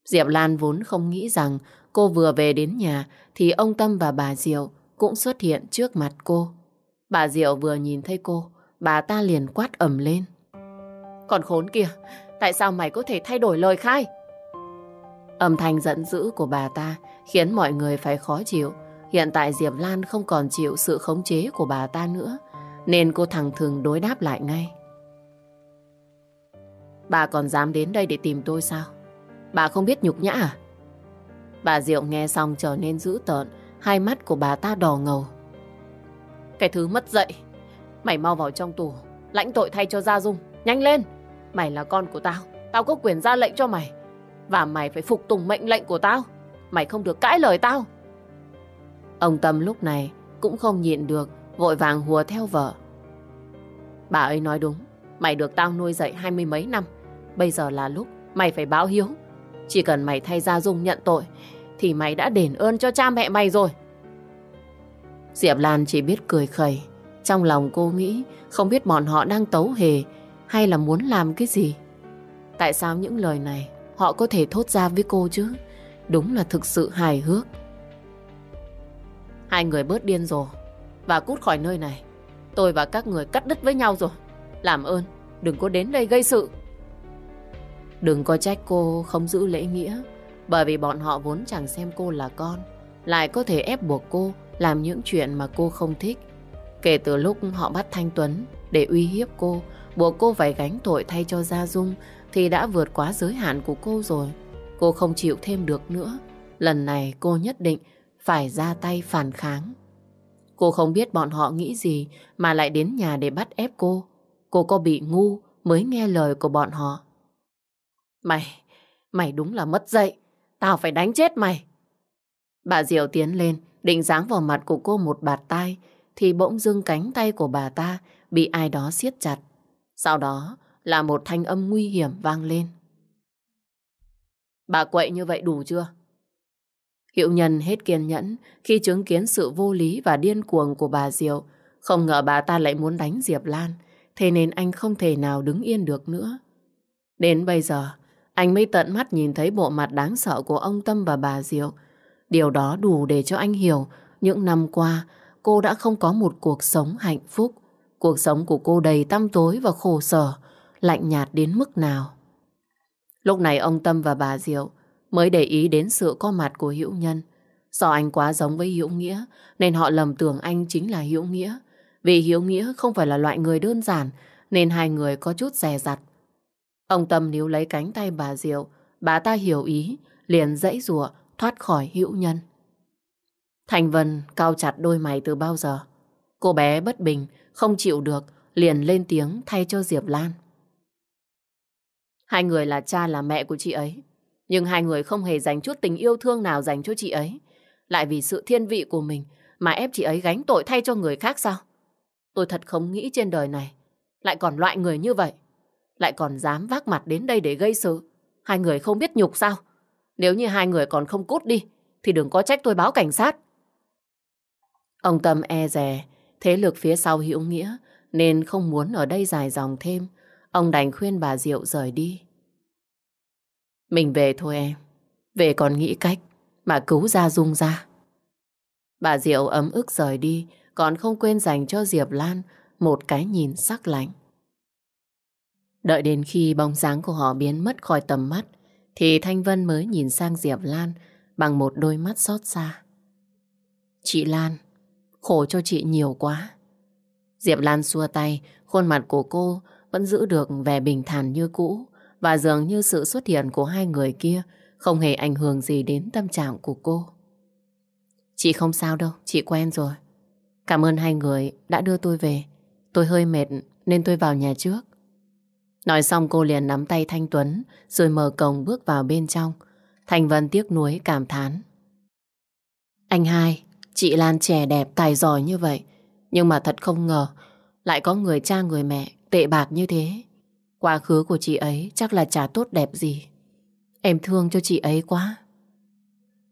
Diệp Lan vốn không nghĩ rằng cô vừa về đến nhà thì ông Tâm và bà Diệu cũng xuất hiện trước mặt cô. Bà Diệu vừa nhìn thấy cô, bà ta liền quát ầm lên. Còn khốn kìa, tại sao mày có thể thay đổi lời khai? Âm thanh giận dữ của bà ta khiến mọi người phải khó chịu. Hiện tại Diệp Lan không còn chịu sự khống chế của bà ta nữa, nên cô thẳng thường đối đáp lại ngay. Bà còn dám đến đây để tìm tôi sao? Bà không biết nhục nhã à? Bà Diệu nghe xong trở nên dữ tợn, hai mắt của bà ta đỏ ngầu. Cái thứ mất dậy, mày mau vào trong tù, lãnh tội thay cho Gia Dung, nhanh lên! Mày là con của tao, tao có quyền ra lệnh cho mày. Và mày phải phục tùng mệnh lệnh của tao. Mày không được cãi lời tao. Ông Tâm lúc này cũng không nhịn được, vội vàng hùa theo vợ. Bà ấy nói đúng, mày được tao nuôi dạy hai mươi mấy năm. Bây giờ là lúc mày phải báo hiếu. Chỉ cần mày thay Gia Dung nhận tội, thì mày đã đền ơn cho cha mẹ mày rồi. Diệp Lan chỉ biết cười khẩy. Trong lòng cô nghĩ không biết bọn họ đang tấu hề hay là muốn làm cái gì. Tại sao những lời này họ có thể thốt ra với cô chứ? Đúng là thực sự hài hước. Hai người bớt điên rồi và cút khỏi nơi này. Tôi và các người cắt đứt với nhau rồi. Làm ơn, đừng có đến đây gây sự. Đừng có trách cô không giữ lễ nghĩa bởi vì bọn họ vốn chẳng xem cô là con lại có thể ép buộc cô làm những chuyện mà cô không thích. Kể từ lúc họ bắt Thanh Tuấn để uy hiếp cô buộc cô phải gánh tội thay cho Gia Dung thì đã vượt quá giới hạn của cô rồi. Cô không chịu thêm được nữa. Lần này cô nhất định phải ra tay phản kháng. Cô không biết bọn họ nghĩ gì mà lại đến nhà để bắt ép cô. Cô có bị ngu mới nghe lời của bọn họ. Mày, mày đúng là mất dạy. Tao phải đánh chết mày. Bà Diệu tiến lên, định giáng vào mặt của cô một bạt tay, thì bỗng dưng cánh tay của bà ta bị ai đó siết chặt. Sau đó là một thanh âm nguy hiểm vang lên. Bà quậy như vậy đủ chưa? Hiệu nhân hết kiên nhẫn khi chứng kiến sự vô lý và điên cuồng của bà Diệu. Không ngờ bà ta lại muốn đánh Diệp Lan, thế nên anh không thể nào đứng yên được nữa. Đến bây giờ, anh mới tận mắt nhìn thấy bộ mặt đáng sợ của ông Tâm và bà Diệu. Điều đó đủ để cho anh hiểu những năm qua cô đã không có một cuộc sống hạnh phúc. Cuộc sống của cô đầy tăm tối và khổ sở, lạnh nhạt đến mức nào. Lúc này ông Tâm và bà Diệu mới để ý đến sự có mặt của Hữu Nhân. Do anh quá giống với Hữu Nghĩa nên họ lầm tưởng anh chính là Hữu Nghĩa. Vì Hiếu Nghĩa không phải là loại người đơn giản nên hai người có chút dè dặt. Ông Tâm níu lấy cánh tay bà Diệu, bà ta hiểu ý, liền dãy rủa thoát khỏi Hữu Nhân. Thành Vân cao chặt đôi mày từ bao giờ. Cô bé bất bình, không chịu được, liền lên tiếng thay cho Diệp Lan. Hai người là cha là mẹ của chị ấy. Nhưng hai người không hề dành chút tình yêu thương nào dành cho chị ấy. Lại vì sự thiên vị của mình mà ép chị ấy gánh tội thay cho người khác sao? Tôi thật không nghĩ trên đời này lại còn loại người như vậy. Lại còn dám vác mặt đến đây để gây sự. Hai người không biết nhục sao? Nếu như hai người còn không cút đi thì đừng có trách tôi báo cảnh sát. Ông Tâm e rè thế lực phía sau hữu nghĩa nên không muốn ở đây dài dòng thêm. Ông đành khuyên bà Diệu rời đi. Mình về thôi em. Về còn nghĩ cách mà cứu ra Dung ra. Bà Diệu ấm ức rời đi, còn không quên dành cho Diệp Lan một cái nhìn sắc lạnh. Đợi đến khi bóng dáng của họ biến mất khỏi tầm mắt, thì Thanh Vân mới nhìn sang Diệp Lan bằng một đôi mắt xót xa. Chị Lan, khổ cho chị nhiều quá. Diệp Lan xua tay, khuôn mặt của cô vẫn giữ được vẻ bình thản như cũ và dường như sự xuất hiện của hai người kia không hề ảnh hưởng gì đến tâm trạng của cô. Chị không sao đâu, chị quen rồi. Cảm ơn hai người đã đưa tôi về. Tôi hơi mệt nên tôi vào nhà trước. Nói xong cô liền nắm tay Thanh Tuấn rồi mở cổng bước vào bên trong. Thành Vân tiếc nuối cảm thán. Anh hai, chị Lan trẻ đẹp tài giỏi như vậy. Nhưng mà thật không ngờ lại có người cha người mẹ tệ bạc như thế. Quá khứ của chị ấy chắc là chả tốt đẹp gì. Em thương cho chị ấy quá.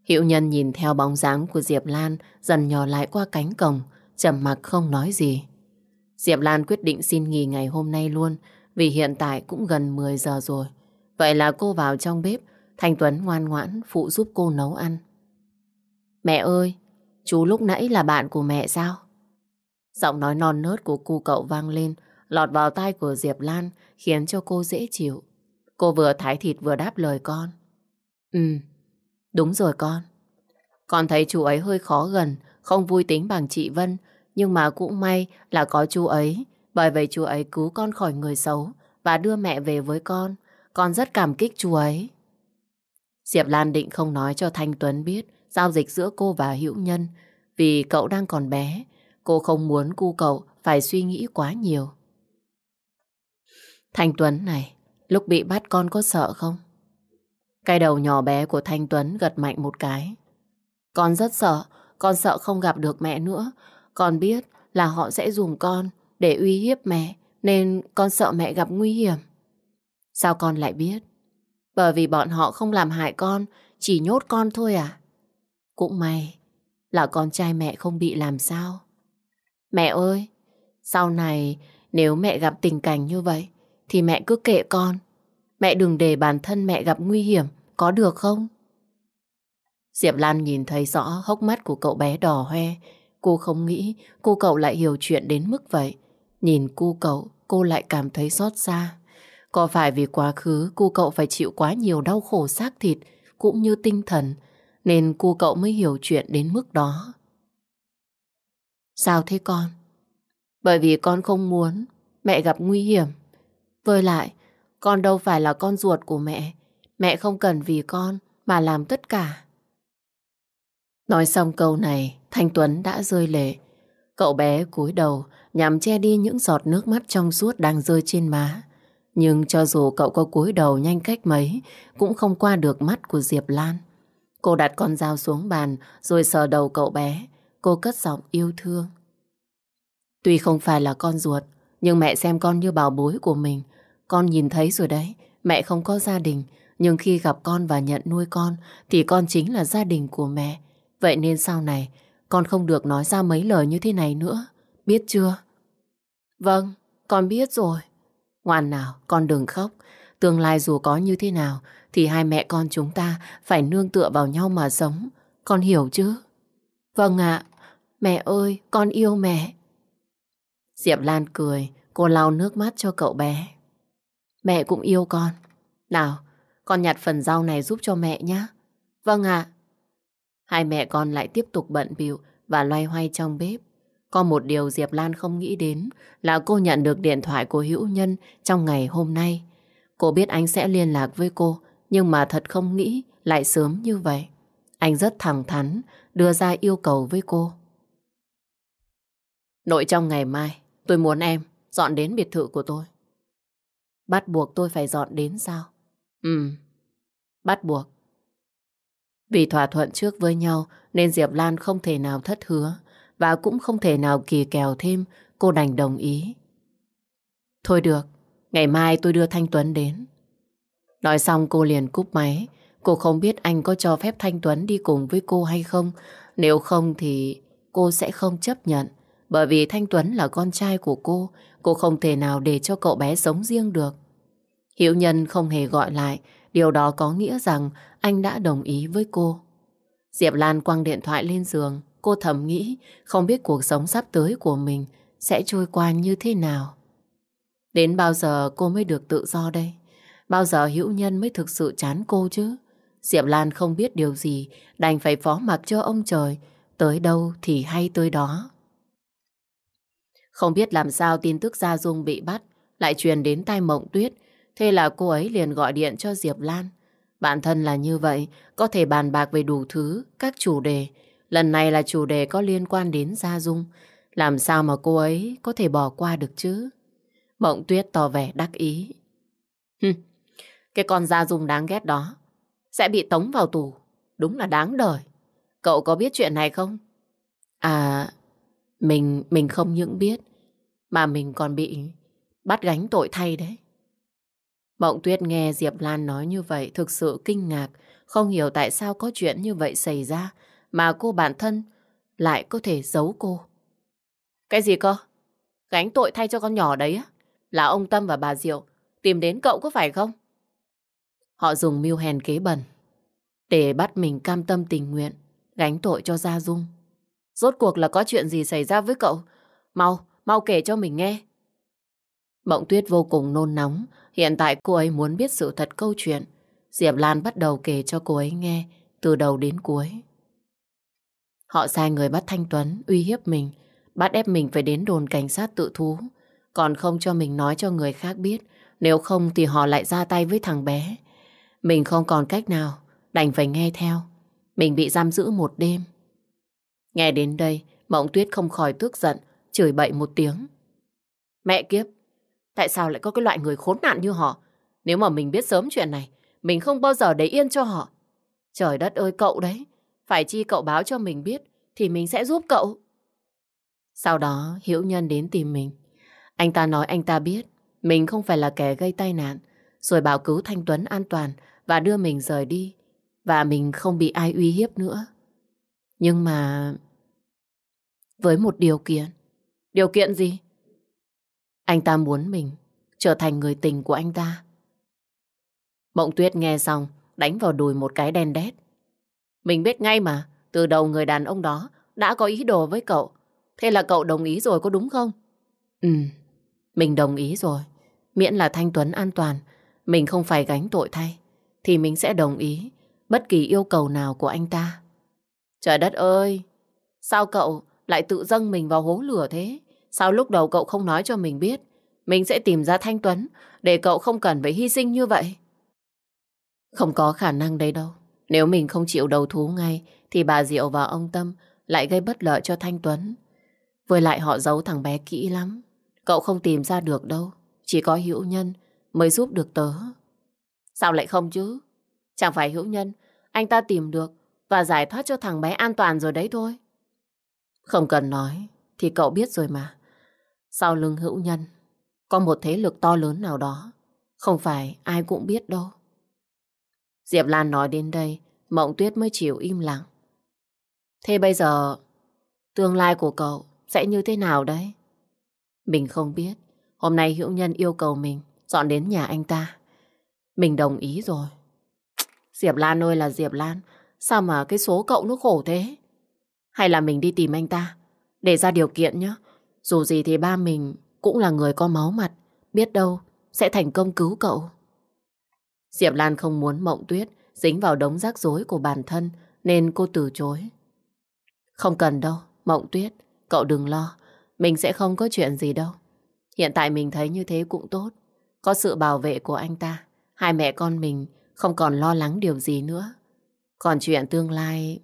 Hiệu nhân nhìn theo bóng dáng của Diệp Lan dần nhỏ lại qua cánh cổng, trầm mặc không nói gì. Diệp Lan quyết định xin nghỉ ngày hôm nay luôn vì hiện tại cũng gần 10 giờ rồi. Vậy là cô vào trong bếp, Thanh Tuấn ngoan ngoãn phụ giúp cô nấu ăn. Mẹ ơi, chú lúc nãy là bạn của mẹ sao? Giọng nói non nớt của cu cậu vang lên, lọt vào tai của Diệp Lan khiến cho cô dễ chịu. Cô vừa thái thịt vừa đáp lời con. Ừ, đúng rồi con. Con thấy chú ấy hơi khó gần, không vui tính bằng chị Vân, nhưng mà cũng may là có chú ấy, bởi vậy chú ấy cứu con khỏi người xấu và đưa mẹ về với con. Con rất cảm kích chú ấy. Diệp Lan định không nói cho Thanh Tuấn biết giao dịch giữa cô và Hữu Nhân vì cậu đang còn bé. Cô không muốn cu cậu phải suy nghĩ quá nhiều. Thanh Tuấn này, lúc bị bắt con có sợ không? Cái đầu nhỏ bé của Thanh Tuấn gật mạnh một cái. Con rất sợ, con sợ không gặp được mẹ nữa. Con biết là họ sẽ dùng con để uy hiếp mẹ, nên con sợ mẹ gặp nguy hiểm. Sao con lại biết? Bởi vì bọn họ không làm hại con, chỉ nhốt con thôi à? Cũng may là con trai mẹ không bị làm sao. Mẹ ơi, sau này nếu mẹ gặp tình cảnh như vậy, thì mẹ cứ kệ con. Mẹ đừng để bản thân mẹ gặp nguy hiểm, có được không? Diệp Lan nhìn thấy rõ hốc mắt của cậu bé đỏ hoe. Cô không nghĩ cô cậu lại hiểu chuyện đến mức vậy. Nhìn cô cậu, cô lại cảm thấy xót xa. Có phải vì quá khứ cô cậu phải chịu quá nhiều đau khổ xác thịt cũng như tinh thần nên cu cậu mới hiểu chuyện đến mức đó. Sao thế con? Bởi vì con không muốn mẹ gặp nguy hiểm. Với lại, con đâu phải là con ruột của mẹ. Mẹ không cần vì con mà làm tất cả. Nói xong câu này, Thanh Tuấn đã rơi lệ. Cậu bé cúi đầu nhằm che đi những giọt nước mắt trong suốt đang rơi trên má. Nhưng cho dù cậu có cúi đầu nhanh cách mấy, cũng không qua được mắt của Diệp Lan. Cô đặt con dao xuống bàn rồi sờ đầu cậu bé. Cô cất giọng yêu thương. Tuy không phải là con ruột, nhưng mẹ xem con như bảo bối của mình. Con nhìn thấy rồi đấy, mẹ không có gia đình, nhưng khi gặp con và nhận nuôi con, thì con chính là gia đình của mẹ. Vậy nên sau này, con không được nói ra mấy lời như thế này nữa. Biết chưa? Vâng, con biết rồi. Ngoan nào, con đừng khóc. Tương lai dù có như thế nào, thì hai mẹ con chúng ta phải nương tựa vào nhau mà sống. Con hiểu chứ? Vâng ạ. Mẹ ơi, con yêu mẹ. Diệp Lan cười, cô lau nước mắt cho cậu bé. Mẹ cũng yêu con. Nào, con nhặt phần rau này giúp cho mẹ nhé. Vâng ạ. Hai mẹ con lại tiếp tục bận bịu và loay hoay trong bếp. Có một điều Diệp Lan không nghĩ đến là cô nhận được điện thoại của Hữu Nhân trong ngày hôm nay. Cô biết anh sẽ liên lạc với cô, nhưng mà thật không nghĩ lại sớm như vậy. Anh rất thẳng thắn đưa ra yêu cầu với cô. Nội trong ngày mai, tôi muốn em dọn đến biệt thự của tôi. Bắt buộc tôi phải dọn đến sao? Ừ. Bắt buộc. Vì thỏa thuận trước với nhau nên Diệp Lan không thể nào thất hứa và cũng không thể nào kỳ kèo thêm cô đành đồng ý. Thôi được, ngày mai tôi đưa Thanh Tuấn đến. Nói xong cô liền cúp máy. Cô không biết anh có cho phép Thanh Tuấn đi cùng với cô hay không. Nếu không thì cô sẽ không chấp nhận. Bởi vì Thanh Tuấn là con trai của cô, cô không thể nào để cho cậu bé sống riêng được. Hiệu Nhân không hề gọi lại, điều đó có nghĩa rằng anh đã đồng ý với cô. Diệp Lan quăng điện thoại lên giường, cô thầm nghĩ không biết cuộc sống sắp tới của mình sẽ trôi qua như thế nào. Đến bao giờ cô mới được tự do đây? Bao giờ hữu nhân mới thực sự chán cô chứ? Diệp Lan không biết điều gì, đành phải phó mặc cho ông trời, tới đâu thì hay tới đó. Không biết làm sao tin tức Gia Dung bị bắt, lại truyền đến tai Mộng Tuyết, thế là cô ấy liền gọi điện cho Diệp Lan. Bản thân là như vậy, có thể bàn bạc về đủ thứ, các chủ đề. Lần này là chủ đề có liên quan đến Gia Dung. Làm sao mà cô ấy có thể bỏ qua được chứ? Mộng Tuyết tỏ vẻ đắc ý. Hừm, cái con Gia Dung đáng ghét đó sẽ bị tống vào tù. Đúng là đáng đời. Cậu có biết chuyện này không? À, mình mình không những biết mà mình còn bị bắt gánh tội thay đấy. Mộng Tuyết nghe Diệp Lan nói như vậy thực sự kinh ngạc, không hiểu tại sao có chuyện như vậy xảy ra mà cô bản thân lại có thể giấu cô. Cái gì cơ? Gánh tội thay cho con nhỏ đấy á? Là ông Tâm và bà Diệu tìm đến cậu có phải không? Họ dùng mưu hèn kế bẩn để bắt mình cam tâm tình nguyện gánh tội cho Gia Dung. Rốt cuộc là có chuyện gì xảy ra với cậu? Mau, mau kể cho mình nghe. Mộng Tuyết vô cùng nôn nóng. Hiện tại cô ấy muốn biết sự thật câu chuyện. Diệp Lan bắt đầu kể cho cô ấy nghe từ đầu đến cuối. Họ sai người bắt Thanh Tuấn, uy hiếp mình, bắt ép mình phải đến đồn cảnh sát tự thú, còn không cho mình nói cho người khác biết, nếu không thì họ lại ra tay với thằng bé. Mình không còn cách nào, đành phải nghe theo. Mình bị giam giữ một đêm. Nghe đến đây, Mộng Tuyết không khỏi tức giận, chửi bậy một tiếng. Mẹ kiếp, tại sao lại có cái loại người khốn nạn như họ? Nếu mà mình biết sớm chuyện này, mình không bao giờ để yên cho họ. Trời đất ơi cậu đấy, phải chi cậu báo cho mình biết, thì mình sẽ giúp cậu. Sau đó, Hiễu Nhân đến tìm mình. Anh ta nói anh ta biết, mình không phải là kẻ gây tai nạn, rồi bảo cứu Thanh Tuấn an toàn và đưa mình rời đi, và mình không bị ai uy hiếp nữa. Nhưng mà... Với một điều kiện. Điều kiện gì? Anh ta muốn mình trở thành người tình của anh ta. Mộng tuyết nghe xong, đánh vào đùi một cái đen đét. Mình biết ngay mà, từ đầu người đàn ông đó đã có ý đồ với cậu. Thế là cậu đồng ý rồi có đúng không? Ừ, mình đồng ý rồi. Miễn là Thanh Tuấn an toàn, mình không phải gánh tội thay, thì mình sẽ đồng ý bất kỳ yêu cầu nào của anh ta. Trời đất ơi! Sao cậu lại tự dâng mình vào hố lửa thế? Sao lúc đầu cậu không nói cho mình biết? Mình sẽ tìm ra Thanh Tuấn để cậu không cần phải hy sinh như vậy. Không có khả năng đấy đâu. Nếu mình không chịu đầu thú ngay, thì bà Diệu và ông Tâm lại gây bất lợi cho Thanh Tuấn. Với lại họ giấu thằng bé kỹ lắm. Cậu không tìm ra được đâu. Chỉ có hữu nhân mới giúp được tớ. Sao lại không chứ? Chẳng phải hữu nhân, anh ta tìm được và giải thoát cho thằng bé an toàn rồi đấy thôi. Không cần nói, thì cậu biết rồi mà. Sau lưng hữu nhân, có một thế lực to lớn nào đó. Không phải ai cũng biết đâu. Diệp Lan nói đến đây, Mộng Tuyết mới chịu im lặng. Thế bây giờ, tương lai của cậu sẽ như thế nào đấy? Mình không biết. Hôm nay hữu nhân yêu cầu mình dọn đến nhà anh ta. Mình đồng ý rồi. Diệp Lan ơi là Diệp Lan, sao mà cái số cậu nó khổ thế? Hay là mình đi tìm anh ta, để ra điều kiện nhé. Dù gì thì ba mình cũng là người có máu mặt, biết đâu sẽ thành công cứu cậu. Diệp Lan không muốn Mộng Tuyết dính vào đống rắc rối của bản thân nên cô từ chối. Không cần đâu, Mộng Tuyết, cậu đừng lo, mình sẽ không có chuyện gì đâu. Hiện tại mình thấy như thế cũng tốt, có sự bảo vệ của anh ta, hai mẹ con mình không còn lo lắng điều gì nữa. Còn chuyện tương lai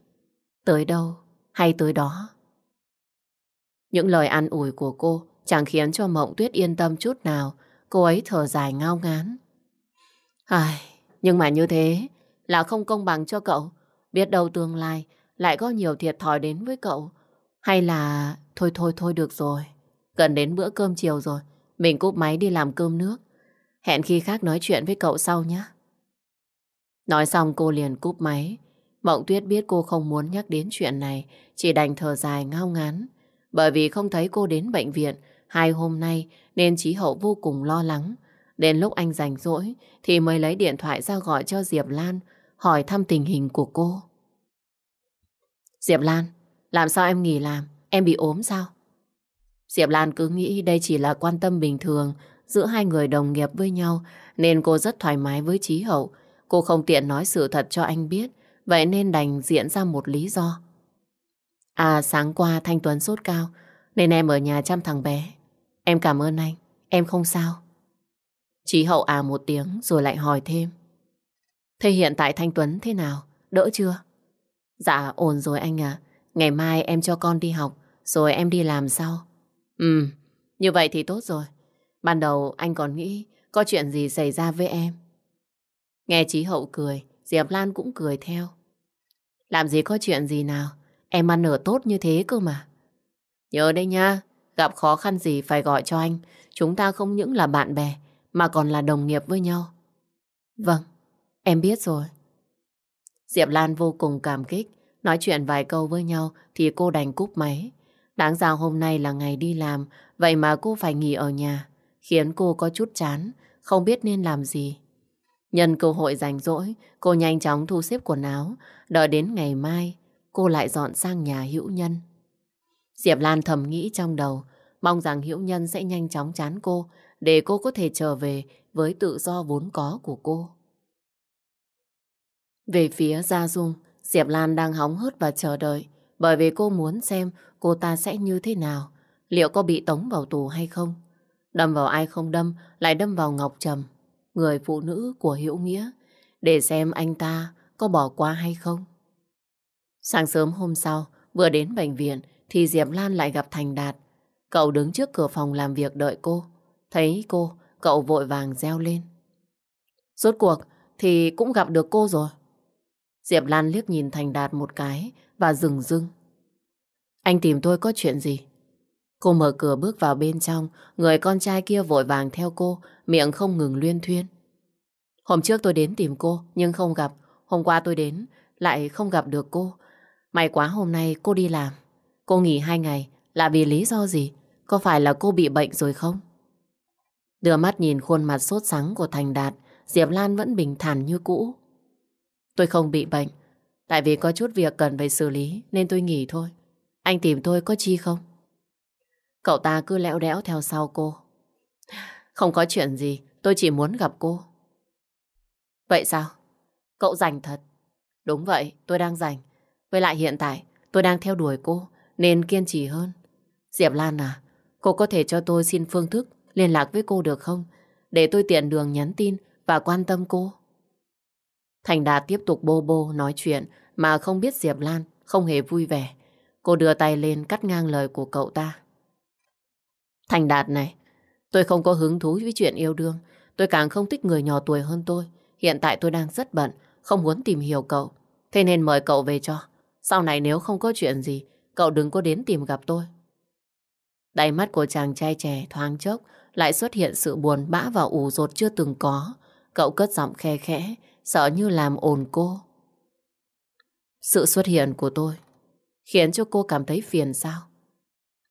tới đâu hay tới đó. Những lời an ủi của cô chẳng khiến cho Mộng Tuyết yên tâm chút nào. Cô ấy thở dài ngao ngán. Ai, nhưng mà như thế là không công bằng cho cậu. Biết đâu tương lai lại có nhiều thiệt thòi đến với cậu. Hay là... Thôi thôi thôi được rồi. Gần đến bữa cơm chiều rồi. Mình cúp máy đi làm cơm nước. Hẹn khi khác nói chuyện với cậu sau nhé. Nói xong cô liền cúp máy. Mộng Tuyết biết cô không muốn nhắc đến chuyện này, chỉ đành thở dài ngao ngán. Bởi vì không thấy cô đến bệnh viện hai hôm nay nên Chí Hậu vô cùng lo lắng. Đến lúc anh rảnh rỗi thì mới lấy điện thoại ra gọi cho Diệp Lan hỏi thăm tình hình của cô. Diệp Lan, làm sao em nghỉ làm? Em bị ốm sao? Diệp Lan cứ nghĩ đây chỉ là quan tâm bình thường giữa hai người đồng nghiệp với nhau nên cô rất thoải mái với Chí Hậu. Cô không tiện nói sự thật cho anh biết vậy nên đành diễn ra một lý do. À sáng qua Thanh Tuấn sốt cao nên em ở nhà chăm thằng bé. Em cảm ơn anh, em không sao. Chí Hậu à một tiếng rồi lại hỏi thêm. Thế hiện tại Thanh Tuấn thế nào? Đỡ chưa? Dạ ổn rồi anh à. Ngày mai em cho con đi học rồi em đi làm sau. Ừ, như vậy thì tốt rồi. Ban đầu anh còn nghĩ có chuyện gì xảy ra với em. Nghe Chí Hậu cười, Diệp Lan cũng cười theo. Làm gì có chuyện gì nào, em ăn ở tốt như thế cơ mà. Nhớ đây nha, gặp khó khăn gì phải gọi cho anh. Chúng ta không những là bạn bè, mà còn là đồng nghiệp với nhau. Vâng, em biết rồi. Diệp Lan vô cùng cảm kích, nói chuyện vài câu với nhau thì cô đành cúp máy. Đáng ra hôm nay là ngày đi làm, vậy mà cô phải nghỉ ở nhà, khiến cô có chút chán, không biết nên làm gì. Nhân cơ hội rảnh rỗi, cô nhanh chóng thu xếp quần áo, đợi đến ngày mai, cô lại dọn sang nhà hữu nhân. Diệp Lan thầm nghĩ trong đầu, mong rằng hữu nhân sẽ nhanh chóng chán cô, để cô có thể trở về với tự do vốn có của cô. Về phía Gia Dung, Diệp Lan đang hóng hớt và chờ đợi, bởi vì cô muốn xem cô ta sẽ như thế nào, liệu có bị tống vào tù hay không. Đâm vào ai không đâm, lại đâm vào Ngọc Trầm, người phụ nữ của Hữu Nghĩa, để xem anh ta có bỏ qua hay không. Sáng sớm hôm sau, vừa đến bệnh viện thì Diệp Lan lại gặp Thành Đạt. Cậu đứng trước cửa phòng làm việc đợi cô. Thấy cô, cậu vội vàng reo lên. Rốt cuộc thì cũng gặp được cô rồi. Diệp Lan liếc nhìn Thành Đạt một cái và dừng dưng. Anh tìm tôi có chuyện gì? Cô mở cửa bước vào bên trong, người con trai kia vội vàng theo cô, miệng không ngừng luyên thuyên. Hôm trước tôi đến tìm cô, nhưng không gặp. Hôm qua tôi đến, lại không gặp được cô. May quá hôm nay cô đi làm. Cô nghỉ hai ngày, là vì lý do gì? Có phải là cô bị bệnh rồi không? Đưa mắt nhìn khuôn mặt sốt sắng của Thành Đạt, Diệp Lan vẫn bình thản như cũ. Tôi không bị bệnh, tại vì có chút việc cần phải xử lý nên tôi nghỉ thôi. Anh tìm tôi có chi không? Cậu ta cứ lẽo đẽo theo sau cô. Không có chuyện gì, tôi chỉ muốn gặp cô. Vậy sao? Cậu rảnh thật. Đúng vậy, tôi đang rảnh. Với lại hiện tại, tôi đang theo đuổi cô, nên kiên trì hơn. Diệp Lan à, cô có thể cho tôi xin phương thức liên lạc với cô được không? Để tôi tiện đường nhắn tin và quan tâm cô. Thành Đạt tiếp tục bô bô nói chuyện mà không biết Diệp Lan không hề vui vẻ. Cô đưa tay lên cắt ngang lời của cậu ta. Thành Đạt này, tôi không có hứng thú với chuyện yêu đương. Tôi càng không thích người nhỏ tuổi hơn tôi. Hiện tại tôi đang rất bận, không muốn tìm hiểu cậu. Thế nên mời cậu về cho. Sau này nếu không có chuyện gì, cậu đừng có đến tìm gặp tôi. Đáy mắt của chàng trai trẻ thoáng chốc lại xuất hiện sự buồn bã và ủ rột chưa từng có. Cậu cất giọng khe khẽ, sợ như làm ồn cô. Sự xuất hiện của tôi khiến cho cô cảm thấy phiền sao?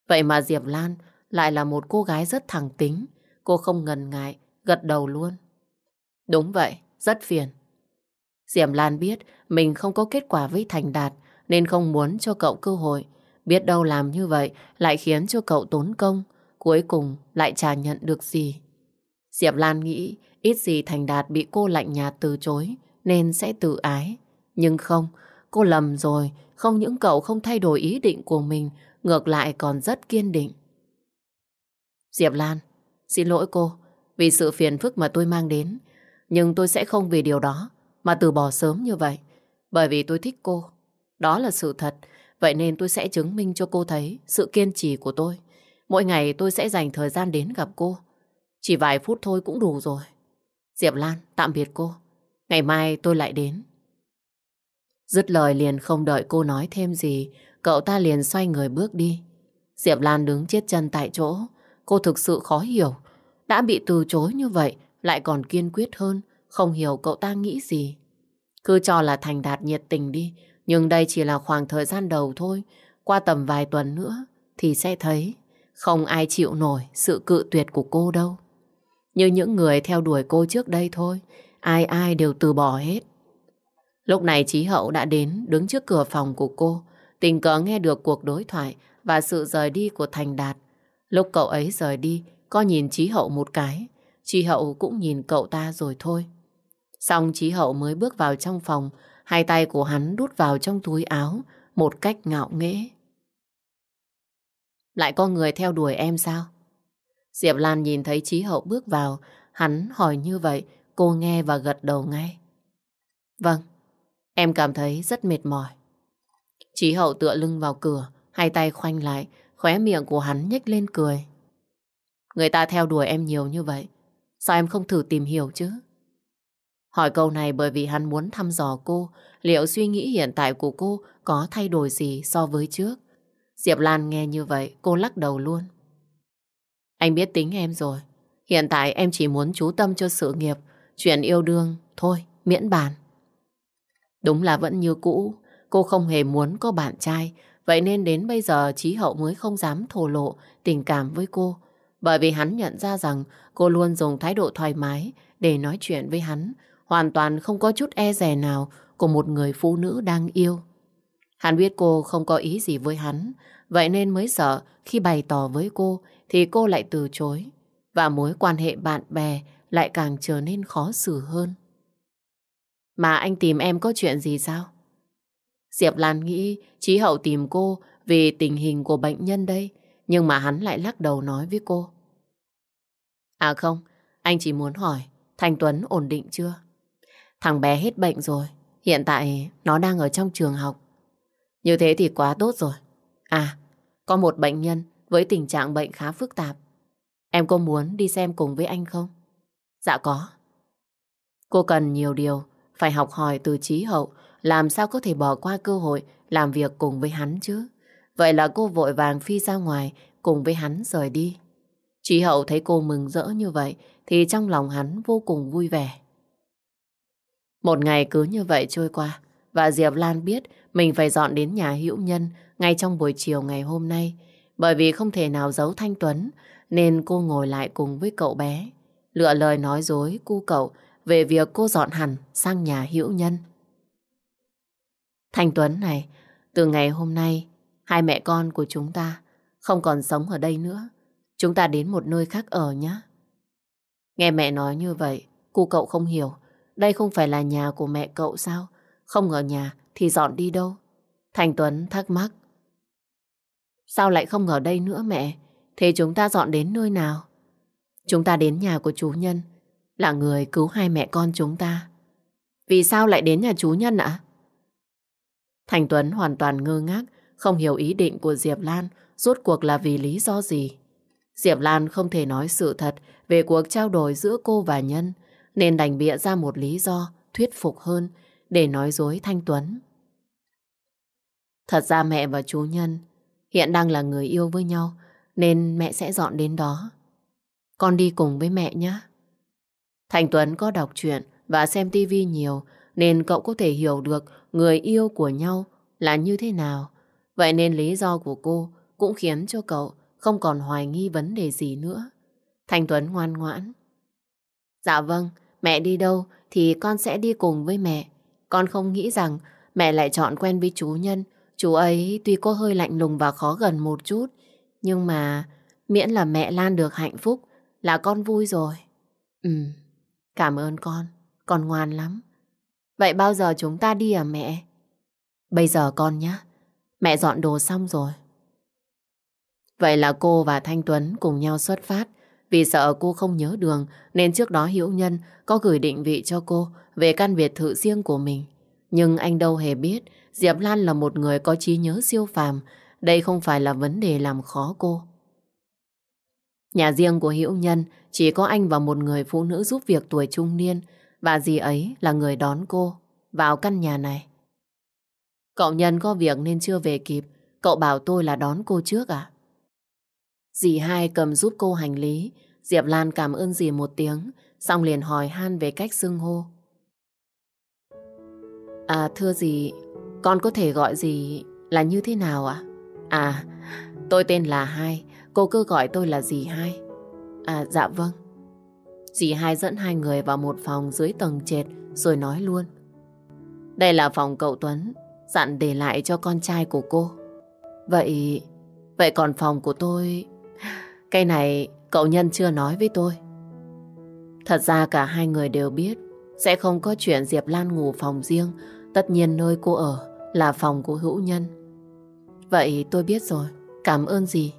Vậy mà Diệp Lan lại là một cô gái rất thẳng tính. Cô không ngần ngại, gật đầu luôn. Đúng vậy, rất phiền. Diệp Lan biết mình không có kết quả với Thành Đạt nên không muốn cho cậu cơ hội. Biết đâu làm như vậy lại khiến cho cậu tốn công, cuối cùng lại trả nhận được gì. Diệp Lan nghĩ ít gì Thành Đạt bị cô lạnh nhạt từ chối nên sẽ tự ái. Nhưng không, cô lầm rồi, không những cậu không thay đổi ý định của mình, ngược lại còn rất kiên định. Diệp Lan, xin lỗi cô vì sự phiền phức mà tôi mang đến. Nhưng tôi sẽ không vì điều đó mà từ bỏ sớm như vậy. Bởi vì tôi thích cô. Đó là sự thật. Vậy nên tôi sẽ chứng minh cho cô thấy sự kiên trì của tôi. Mỗi ngày tôi sẽ dành thời gian đến gặp cô. Chỉ vài phút thôi cũng đủ rồi. Diệp Lan, tạm biệt cô. Ngày mai tôi lại đến. Dứt lời liền không đợi cô nói thêm gì, cậu ta liền xoay người bước đi. Diệp Lan đứng chết chân tại chỗ, cô thực sự khó hiểu. Đã bị từ chối như vậy, lại còn kiên quyết hơn, không hiểu cậu ta nghĩ gì. Cứ cho là thành đạt nhiệt tình đi, nhưng đây chỉ là khoảng thời gian đầu thôi. Qua tầm vài tuần nữa thì sẽ thấy không ai chịu nổi sự cự tuyệt của cô đâu. Như những người theo đuổi cô trước đây thôi, ai ai đều từ bỏ hết. Lúc này Chí Hậu đã đến đứng trước cửa phòng của cô, tình cờ nghe được cuộc đối thoại và sự rời đi của Thành Đạt. Lúc cậu ấy rời đi, có nhìn Chí Hậu một cái, Chí Hậu cũng nhìn cậu ta rồi thôi. Xong Chí Hậu mới bước vào trong phòng, hai tay của hắn đút vào trong túi áo một cách ngạo nghễ. Lại có người theo đuổi em sao? Diệp Lan nhìn thấy Chí Hậu bước vào, hắn hỏi như vậy, cô nghe và gật đầu ngay. Vâng, em cảm thấy rất mệt mỏi. Chí Hậu tựa lưng vào cửa, hai tay khoanh lại, khóe miệng của hắn nhếch lên cười. Người ta theo đuổi em nhiều như vậy, sao em không thử tìm hiểu chứ? Hỏi câu này bởi vì hắn muốn thăm dò cô, liệu suy nghĩ hiện tại của cô có thay đổi gì so với trước. Diệp Lan nghe như vậy, cô lắc đầu luôn. Anh biết tính em rồi. Hiện tại em chỉ muốn chú tâm cho sự nghiệp, chuyện yêu đương, thôi, miễn bàn. Đúng là vẫn như cũ, cô không hề muốn có bạn trai, vậy nên đến bây giờ trí Hậu mới không dám thổ lộ tình cảm với cô, bởi vì hắn nhận ra rằng cô luôn dùng thái độ thoải mái để nói chuyện với hắn, hoàn toàn không có chút e rè nào của một người phụ nữ đang yêu. Hắn biết cô không có ý gì với hắn, vậy nên mới sợ khi bày tỏ với cô thì cô lại từ chối. Và mối quan hệ bạn bè lại càng trở nên khó xử hơn. Mà anh tìm em có chuyện gì sao? Diệp Lan nghĩ Chí Hậu tìm cô vì tình hình của bệnh nhân đây, nhưng mà hắn lại lắc đầu nói với cô. À không, anh chỉ muốn hỏi, Thành Tuấn ổn định chưa? Thằng bé hết bệnh rồi, hiện tại nó đang ở trong trường học. Như thế thì quá tốt rồi. À, có một bệnh nhân với tình trạng bệnh khá phức tạp. Em có muốn đi xem cùng với anh không? Dạ có. Cô cần nhiều điều, phải học hỏi từ trí hậu, làm sao có thể bỏ qua cơ hội làm việc cùng với hắn chứ. Vậy là cô vội vàng phi ra ngoài, cùng với hắn rời đi. Chị hậu thấy cô mừng rỡ như vậy, thì trong lòng hắn vô cùng vui vẻ. Một ngày cứ như vậy trôi qua, và Diệp Lan biết mình phải dọn đến nhà hữu nhân ngay trong buổi chiều ngày hôm nay bởi vì không thể nào giấu Thanh Tuấn, nên cô ngồi lại cùng với cậu bé, lựa lời nói dối cu cậu về việc cô dọn hẳn sang nhà hữu nhân. Thanh Tuấn này, từ ngày hôm nay hai mẹ con của chúng ta không còn sống ở đây nữa. Chúng ta đến một nơi khác ở nhé. Nghe mẹ nói như vậy, cu cậu không hiểu đây không phải là nhà của mẹ cậu sao? Không ở nhà thì dọn đi đâu? Thành Tuấn thắc mắc. Sao lại không ở đây nữa mẹ? Thế chúng ta dọn đến nơi nào? Chúng ta đến nhà của chú Nhân, là người cứu hai mẹ con chúng ta. Vì sao lại đến nhà chú Nhân ạ? Thành Tuấn hoàn toàn ngơ ngác, không hiểu ý định của Diệp Lan rốt cuộc là vì lý do gì. Diệp Lan không thể nói sự thật về cuộc trao đổi giữa cô và Nhân, nên đành bịa ra một lý do thuyết phục hơn để nói dối Thanh Tuấn. Thật ra mẹ và chú Nhân hiện đang là người yêu với nhau nên mẹ sẽ dọn đến đó. Con đi cùng với mẹ nhé. Thanh Tuấn có đọc truyện và xem tivi nhiều nên cậu có thể hiểu được người yêu của nhau là như thế nào. Vậy nên lý do của cô cũng khiến cho cậu không còn hoài nghi vấn đề gì nữa. Thanh Tuấn ngoan ngoãn. Dạ vâng, Mẹ đi đâu thì con sẽ đi cùng với mẹ. Con không nghĩ rằng mẹ lại chọn quen với chú Nhân. Chú ấy tuy có hơi lạnh lùng và khó gần một chút, nhưng mà miễn là mẹ Lan được hạnh phúc là con vui rồi. Ừ, cảm ơn con, con ngoan lắm. Vậy bao giờ chúng ta đi à mẹ? Bây giờ con nhé, mẹ dọn đồ xong rồi. Vậy là cô và Thanh Tuấn cùng nhau xuất phát vì sợ cô không nhớ đường nên trước đó Hiễu Nhân có gửi định vị cho cô về căn biệt thự riêng của mình. Nhưng anh đâu hề biết Diệp Lan là một người có trí nhớ siêu phàm. Đây không phải là vấn đề làm khó cô. Nhà riêng của Hiễu Nhân chỉ có anh và một người phụ nữ giúp việc tuổi trung niên và dì ấy là người đón cô vào căn nhà này. Cậu Nhân có việc nên chưa về kịp. Cậu bảo tôi là đón cô trước à? Dì hai cầm giúp cô hành lý. Diệp Lan cảm ơn dì một tiếng, xong liền hỏi han về cách xưng hô. À thưa dì, con có thể gọi dì là như thế nào ạ? À? tôi tên là Hai, cô cứ gọi tôi là dì Hai. À dạ vâng. Dì Hai dẫn hai người vào một phòng dưới tầng trệt rồi nói luôn. Đây là phòng cậu Tuấn, dặn để lại cho con trai của cô. Vậy, vậy còn phòng của tôi... Cái này cậu Nhân chưa nói với tôi. Thật ra cả hai người đều biết sẽ không có chuyện Diệp Lan ngủ phòng riêng. Tất nhiên nơi cô ở là phòng của hữu nhân. Vậy tôi biết rồi. Cảm ơn gì?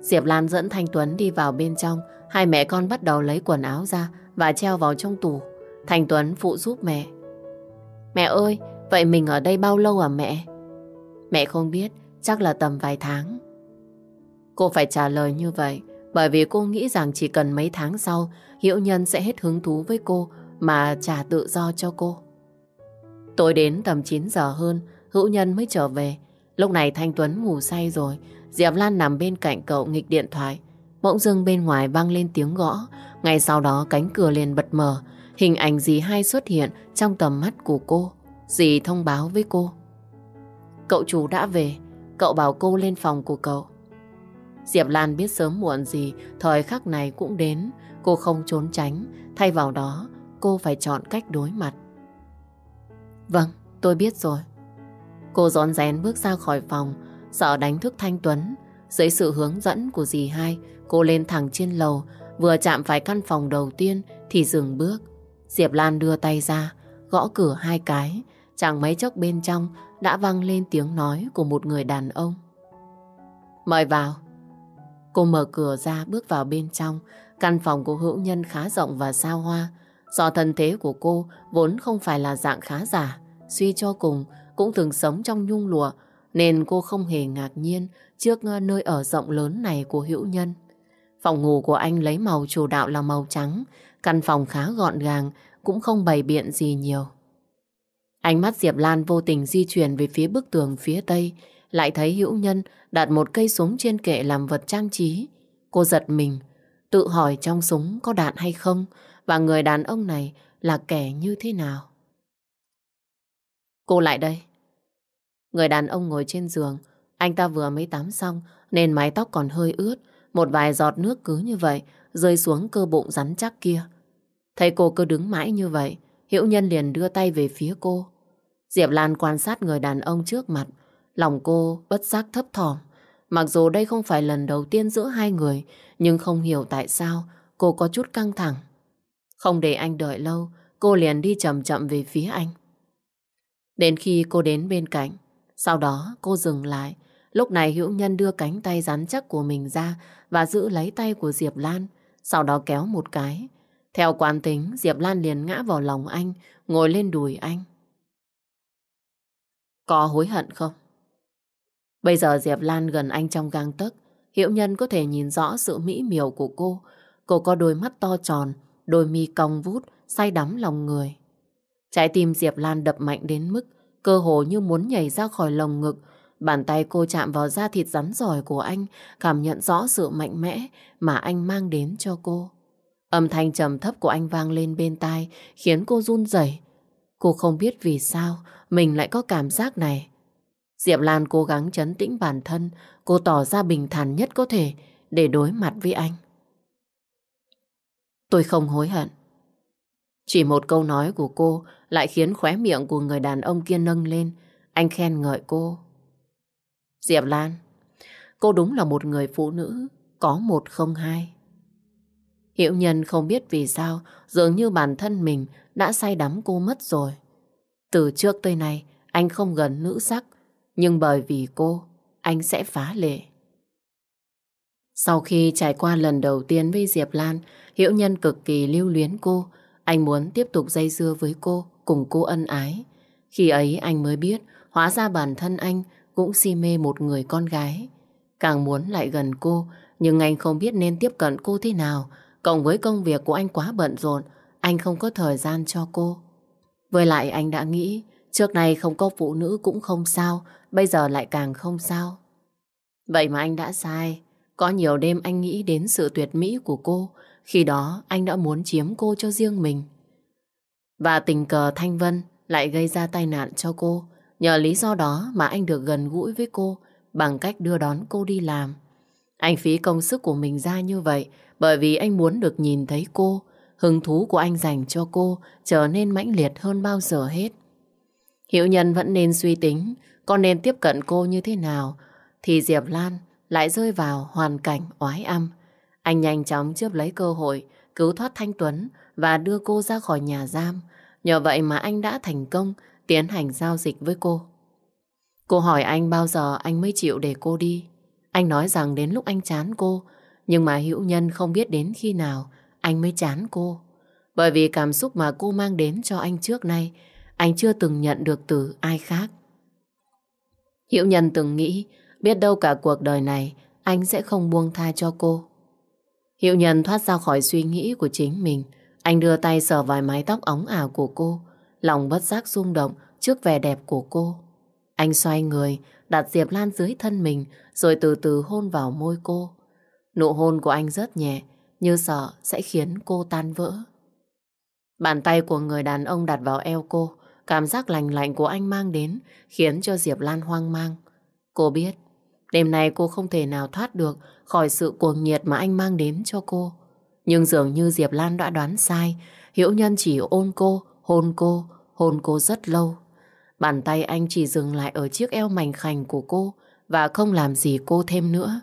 Diệp Lan dẫn Thanh Tuấn đi vào bên trong. Hai mẹ con bắt đầu lấy quần áo ra và treo vào trong tủ. Thanh Tuấn phụ giúp mẹ. Mẹ ơi, vậy mình ở đây bao lâu à mẹ? Mẹ không biết, chắc là tầm vài tháng. Cô phải trả lời như vậy bởi vì cô nghĩ rằng chỉ cần mấy tháng sau Hiểu Nhân sẽ hết hứng thú với cô mà trả tự do cho cô. Tối đến tầm 9 giờ hơn Hữu Nhân mới trở về Lúc này Thanh Tuấn ngủ say rồi Diệp Lan nằm bên cạnh cậu nghịch điện thoại. Bỗng dưng bên ngoài vang lên tiếng gõ. Ngay sau đó cánh cửa liền bật mở. Hình ảnh dì hai xuất hiện Trong tầm mắt của cô? Dì thông báo với cô? Cậu chủ đã về. Cậu bảo cô lên phòng của cậu. Diệp Lan biết sớm muộn gì Thời khắc này cũng đến. Cô không trốn tránh. Thay vào đó, cô phải chọn cách đối mặt. Vâng tôi biết rồi. Cô rón rén bước ra khỏi phòng. Sợ đánh thức Thanh Tuấn, Dưới sự hướng dẫn của dì hai, Cô lên thẳng trên lầu, Vừa chạm phải căn phòng đầu tiên Thì dừng bước. Diệp Lan đưa tay ra, Gõ cửa hai cái Chẳng mấy chốc bên trong Đã vang lên tiếng nói của một người đàn ông. Mời vào. Cô mở cửa ra bước vào bên trong, Căn phòng của hữu nhân khá rộng và xa hoa. Do thân thế của cô Vốn không phải là dạng khá giả, Suy cho cùng cũng từng sống trong nhung lụa nên cô không hề ngạc nhiên trước ờ, nơi ở rộng lớn này của hữu nhân. Phòng ngủ của anh lấy màu chủ đạo là màu trắng, căn phòng khá gọn gàng, cũng không bày biện gì nhiều. Ánh mắt Diệp Lan vô tình di chuyển về phía bức tường phía tây, lại thấy hữu nhân đặt một cây súng trên kệ làm vật trang trí. Cô giật mình, tự hỏi trong súng có đạn hay không và người đàn ông này là kẻ như thế nào. Cô lại đây. Người đàn ông ngồi trên giường, anh ta vừa mới tắm xong nên mái tóc còn hơi ướt, một vài giọt nước cứ như vậy rơi xuống cơ bụng rắn chắc kia. Thấy cô cứ đứng mãi như vậy, hiệu Nhân liền đưa tay về phía cô. Diệp Lan quan sát người đàn ông trước mặt, lòng cô bất giác thấp thỏm. Mặc dù đây không phải lần đầu tiên giữa hai người, nhưng không hiểu tại sao cô có chút căng thẳng. Không để anh đợi lâu, cô liền đi chậm chậm về phía anh. Đến khi cô đến bên cạnh, sau đó cô dừng lại. Lúc này Hữu Nhân đưa cánh tay rắn chắc của mình ra và giữ lấy tay của Diệp Lan. Sau đó kéo một cái. Theo quán tính, Diệp Lan liền ngã vào lòng anh, ngồi lên đùi anh. Có hối hận không? Bây giờ Diệp Lan gần anh trong gang tấc, hiệu Nhân có thể nhìn rõ sự mỹ miều của cô. Cô có đôi mắt to tròn, đôi mi cong vút, say đắm lòng người. Trái tim Diệp Lan đập mạnh đến mức cơ hồ như muốn nhảy ra khỏi lồng ngực. Bàn tay cô chạm vào da thịt rắn giỏi của anh, cảm nhận rõ sự mạnh mẽ mà anh mang đến cho cô. Âm thanh trầm thấp của anh vang lên bên tai, khiến cô run rẩy. Cô không biết vì sao mình lại có cảm giác này. Diệp Lan cố gắng chấn tĩnh bản thân, cô tỏ ra bình thản nhất có thể để đối mặt với anh. Tôi không hối hận. Chỉ một câu nói của cô lại khiến khóe miệng của người đàn ông kia nâng lên. Anh khen ngợi cô. Diệp Lan, cô đúng là một người phụ nữ có một không hai. Hiệu nhân không biết vì sao dường như bản thân mình đã say đắm cô mất rồi. Từ trước tới nay anh không gần nữ sắc nhưng bởi vì cô anh sẽ phá lệ. Sau khi trải qua lần đầu tiên với Diệp Lan Hiệu nhân cực kỳ lưu luyến cô anh muốn tiếp tục dây dưa với cô, cùng cô ân ái. Khi ấy anh mới biết, hóa ra bản thân anh cũng si mê một người con gái. Càng muốn lại gần cô, nhưng anh không biết nên tiếp cận cô thế nào. Cộng với công việc của anh quá bận rộn, anh không có thời gian cho cô. Với lại anh đã nghĩ, Trước này không có phụ nữ cũng không sao, bây giờ lại càng không sao. Vậy mà anh đã sai. Có nhiều đêm anh nghĩ đến sự tuyệt mỹ của cô, khi đó anh đã muốn chiếm cô cho riêng mình. Và tình cờ Thanh Vân lại gây ra tai nạn cho cô. Nhờ lý do đó mà anh được gần gũi với cô bằng cách đưa đón cô đi làm. Anh phí công sức của mình ra như vậy bởi vì anh muốn được nhìn thấy cô. Hứng thú của anh dành cho cô trở nên mãnh liệt hơn bao giờ hết. Hiểu nhân vẫn nên suy tính con nên tiếp cận cô như thế nào, thì Diệp Lan lại rơi vào hoàn cảnh oái âm. Anh nhanh chóng chớp lấy cơ hội, cứu thoát Thanh Tuấn và đưa cô ra khỏi nhà giam. Nhờ vậy mà anh đã thành công tiến hành giao dịch với cô. Cô hỏi anh bao giờ anh mới chịu để cô đi. Anh nói rằng đến lúc anh chán cô, nhưng mà hữu nhân không biết đến khi nào anh mới chán cô. Bởi vì cảm xúc mà cô mang đến cho anh trước nay, anh chưa từng nhận được từ ai khác. Hữu nhân từng nghĩ, biết đâu cả cuộc đời này anh sẽ không buông tha cho cô. hữu nhân thoát ra khỏi suy nghĩ của chính mình. Anh đưa tay sờ vài mái tóc óng ảo của cô. Lòng bất giác rung động trước vẻ đẹp của cô. Anh xoay người, đặt Diệp Lan dưới thân mình, rồi từ từ hôn vào môi cô. Nụ hôn của anh rất nhẹ, như sợ sẽ khiến cô tan vỡ. Bàn tay của người đàn ông đặt vào eo cô, cảm giác lành lạnh của anh mang đến, khiến cho Diệp Lan hoang mang. Cô biết, đêm nay cô không thể nào thoát được khỏi sự cuồng nhiệt mà anh mang đến cho cô. Nhưng dường như Diệp Lan đã đoán sai, Hiễu Nhân chỉ ôn cô, hôn cô, hôn cô rất lâu. Bàn tay anh chỉ dừng lại ở chiếc eo mảnh khảnh của cô và không làm gì cô thêm nữa.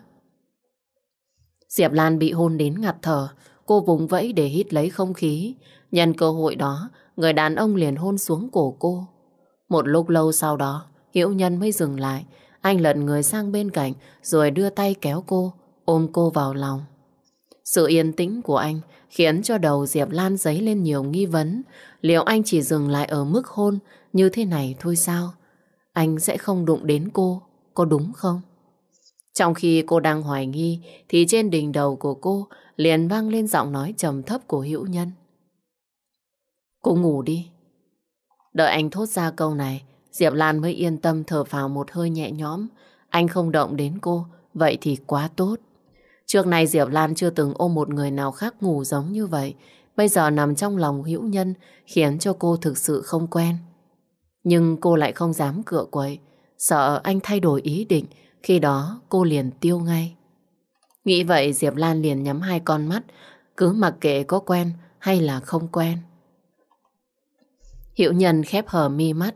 Diệp Lan bị hôn đến ngạt thở, cô vùng vẫy để hít lấy không khí. Nhân cơ hội đó, người đàn ông liền hôn xuống cổ cô. Một lúc lâu sau đó, Hiễu Nhân mới dừng lại. Anh lật người sang bên cạnh rồi đưa tay kéo cô, ôm cô vào lòng. Sự yên tĩnh của anh khiến cho đầu Diệp Lan dấy lên nhiều nghi vấn. Liệu anh chỉ dừng lại ở mức hôn như thế này thôi sao? Anh sẽ không đụng đến cô, có đúng không? Trong khi cô đang hoài nghi thì trên đỉnh đầu của cô liền vang lên giọng nói trầm thấp của hữu nhân. Cô ngủ đi. Đợi anh thốt ra câu này, Diệp Lan mới yên tâm thở phào một hơi nhẹ nhõm. Anh không động đến cô, vậy thì quá tốt. Trước này Diệp Lan chưa từng ôm một người nào khác ngủ giống như vậy. Bây giờ nằm trong lòng hữu nhân khiến cho cô thực sự không quen. Nhưng cô lại không dám cựa quậy, sợ anh thay đổi ý định, khi đó cô liền tiêu ngay. Nghĩ vậy Diệp Lan liền nhắm hai con mắt, cứ mặc kệ có quen hay là không quen. Hiệu nhân khép hờ mi mắt,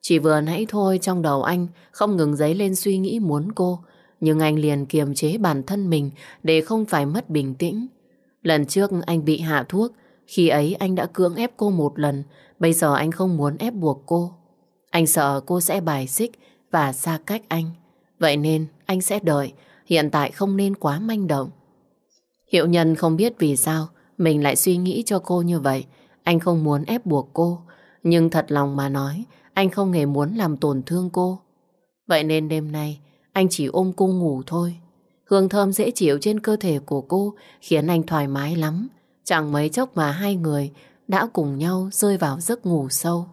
chỉ vừa nãy thôi trong đầu anh không ngừng dấy lên suy nghĩ muốn cô, nhưng anh liền kiềm chế bản thân mình để không phải mất bình tĩnh. Lần trước anh bị hạ thuốc, khi ấy anh đã cưỡng ép cô một lần, bây giờ anh không muốn ép buộc cô. Anh sợ cô sẽ bài xích và xa cách anh. Vậy nên anh sẽ đợi, hiện tại không nên quá manh động. Hiệu nhân không biết vì sao mình lại suy nghĩ cho cô như vậy. Anh không muốn ép buộc cô, nhưng thật lòng mà nói, anh không hề muốn làm tổn thương cô. Vậy nên đêm nay, anh chỉ ôm cô ngủ thôi. Hương thơm dễ chịu trên cơ thể của cô khiến anh thoải mái lắm. Chẳng mấy chốc mà hai người đã cùng nhau rơi vào giấc ngủ sâu.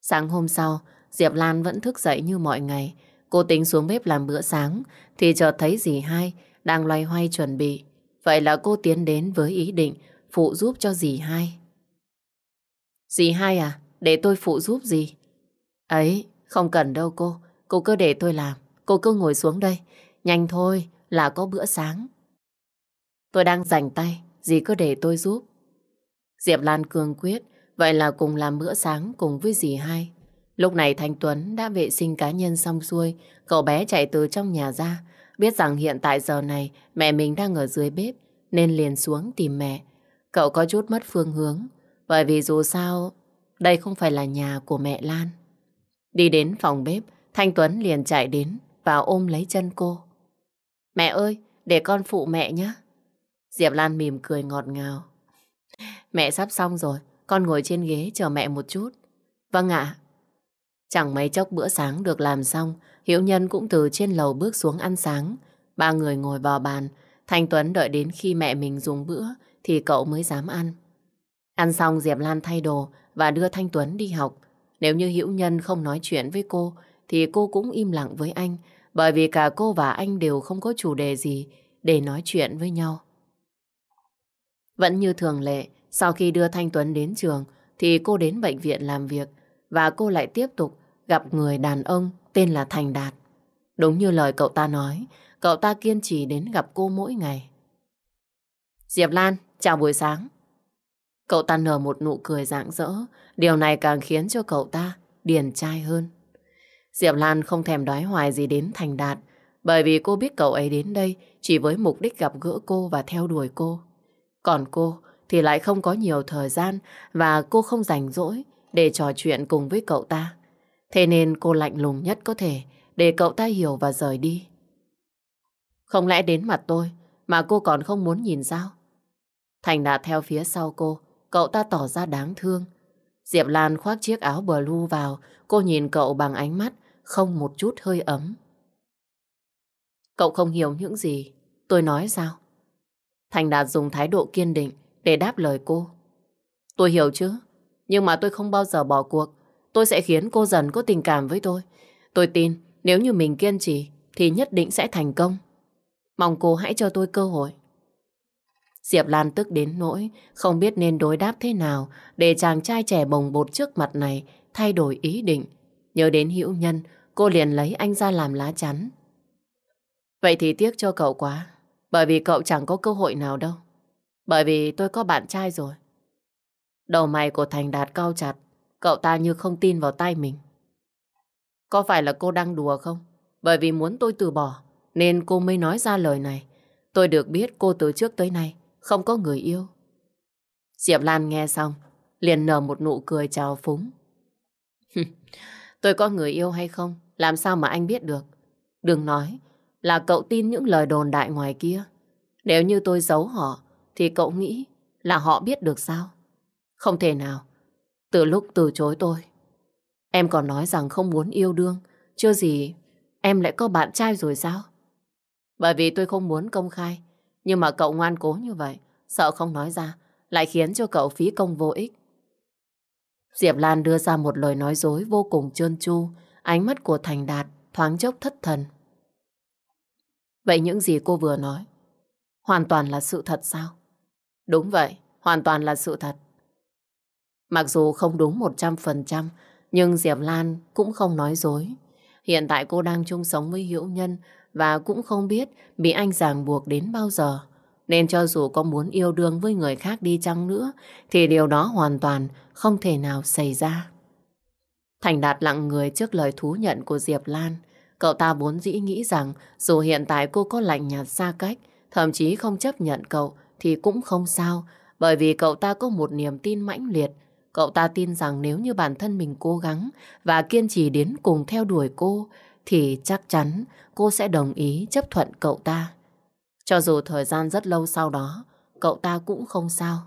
Sáng hôm sau, Diệp Lan vẫn thức dậy như mọi ngày. Cô tính xuống bếp làm bữa sáng thì chợt thấy dì hai đang loay hoay chuẩn bị. Vậy là cô tiến đến với ý định phụ giúp cho dì hai. Dì hai à, để tôi phụ giúp dì. Ấy, không cần đâu cô, cô cứ để tôi làm. Cô cứ ngồi xuống đây, nhanh thôi là có bữa sáng. Tôi đang rảnh tay, dì cứ để tôi giúp. Diệp Lan cương quyết, vậy là cùng làm bữa sáng cùng với dì hai. Lúc này Thanh Tuấn đã vệ sinh cá nhân xong xuôi, cậu bé chạy từ trong nhà ra, biết rằng hiện tại giờ này mẹ mình đang ở dưới bếp, nên liền xuống tìm mẹ. Cậu có chút mất phương hướng, bởi vì dù sao, đây không phải là nhà của mẹ Lan. Đi đến phòng bếp, Thanh Tuấn liền chạy đến và ôm lấy chân cô. Mẹ ơi, để con phụ mẹ nhé. Diệp Lan mỉm cười ngọt ngào. Mẹ sắp xong rồi, con ngồi trên ghế chờ mẹ một chút. Vâng ạ. Chẳng mấy chốc bữa sáng được làm xong, Hiếu Nhân cũng từ trên lầu bước xuống ăn sáng. Ba người ngồi vào bàn, Thanh Tuấn đợi đến khi mẹ mình dùng bữa thì cậu mới dám ăn. Ăn xong Diệp Lan thay đồ và đưa Thanh Tuấn đi học. Nếu như Hiễu Nhân không nói chuyện với cô thì cô cũng im lặng với anh bởi vì cả cô và anh đều không có chủ đề gì để nói chuyện với nhau. Vẫn như thường lệ, sau khi đưa Thanh Tuấn đến trường thì cô đến bệnh viện làm việc và cô lại tiếp tục gặp người đàn ông tên là Thành Đạt. Đúng như lời cậu ta nói, cậu ta kiên trì đến gặp cô mỗi ngày. Diệp Lan, chào buổi sáng. Cậu ta nở một nụ cười rạng rỡ, điều này càng khiến cho cậu ta điền trai hơn. Diệp Lan không thèm đoái hoài gì đến Thành Đạt, bởi vì cô biết cậu ấy đến đây chỉ với mục đích gặp gỡ cô và theo đuổi cô. Còn cô thì lại không có nhiều thời gian và cô không rảnh rỗi để trò chuyện cùng với cậu ta. Thế nên cô lạnh lùng nhất có thể để cậu ta hiểu và rời đi. Không lẽ đến mặt tôi mà cô còn không muốn nhìn sao? Thành Đạt theo phía sau cô, cậu ta tỏ ra đáng thương. Diệp Lan khoác chiếc áo blue vào, cô nhìn cậu bằng ánh mắt không một chút hơi ấm. Cậu không hiểu những gì tôi nói sao? Thành Đạt dùng thái độ kiên định để đáp lời cô. Tôi hiểu chứ, nhưng mà tôi không bao giờ bỏ cuộc. Tôi sẽ khiến cô dần có tình cảm với tôi. Tôi tin nếu như mình kiên trì thì nhất định sẽ thành công. Mong cô hãy cho tôi cơ hội. Diệp Lan tức đến nỗi không biết nên đối đáp thế nào để chàng trai trẻ bồng bột trước mặt này thay đổi ý định. Nhớ đến hữu nhân, cô liền lấy anh ra làm lá chắn. Vậy thì tiếc cho cậu quá, bởi vì cậu chẳng có cơ hội nào đâu. Bởi vì tôi có bạn trai rồi. Đầu mày của Thành Đạt cao chặt, cậu ta như không tin vào tay mình. Có phải là cô đang đùa không? Bởi vì muốn tôi từ bỏ, nên cô mới nói ra lời này. Tôi được biết cô từ trước tới nay không có người yêu. Diệp Lan nghe xong, liền nở một nụ cười chào phúng. tôi có người yêu hay không, làm sao mà anh biết được? Đừng nói là cậu tin những lời đồn đại ngoài kia. Nếu như tôi giấu họ, thì cậu nghĩ là họ biết được sao? Không thể nào. Từ lúc từ chối tôi, em còn nói rằng không muốn yêu đương, chưa gì em lại có bạn trai rồi sao? Bởi vì tôi không muốn công khai, nhưng mà cậu ngoan cố như vậy, sợ không nói ra, lại khiến cho cậu phí công vô ích. Diệp Lan đưa ra một lời nói dối vô cùng trơn tru, ánh mắt của Thành Đạt thoáng chốc thất thần. Vậy những gì cô vừa nói, hoàn toàn là sự thật sao? Đúng vậy, hoàn toàn là sự thật. Mặc dù không đúng 100%, nhưng Diệp Lan cũng không nói dối. Hiện tại cô đang chung sống với Hữu Nhân và cũng không biết bị anh ràng buộc đến bao giờ. Nên cho dù có muốn yêu đương với người khác đi chăng nữa thì điều đó hoàn toàn không thể nào xảy ra. Thành Đạt lặng người trước lời thú nhận của Diệp Lan. Cậu ta vốn dĩ nghĩ rằng dù hiện tại cô có lạnh nhạt xa cách, thậm chí không chấp nhận cậu thì cũng không sao, bởi vì cậu ta có một niềm tin mãnh liệt. Cậu ta tin rằng nếu như bản thân mình cố gắng và kiên trì đến cùng theo đuổi cô, thì chắc chắn cô sẽ đồng ý chấp thuận cậu ta. Cho dù thời gian rất lâu sau đó, cậu ta cũng không sao.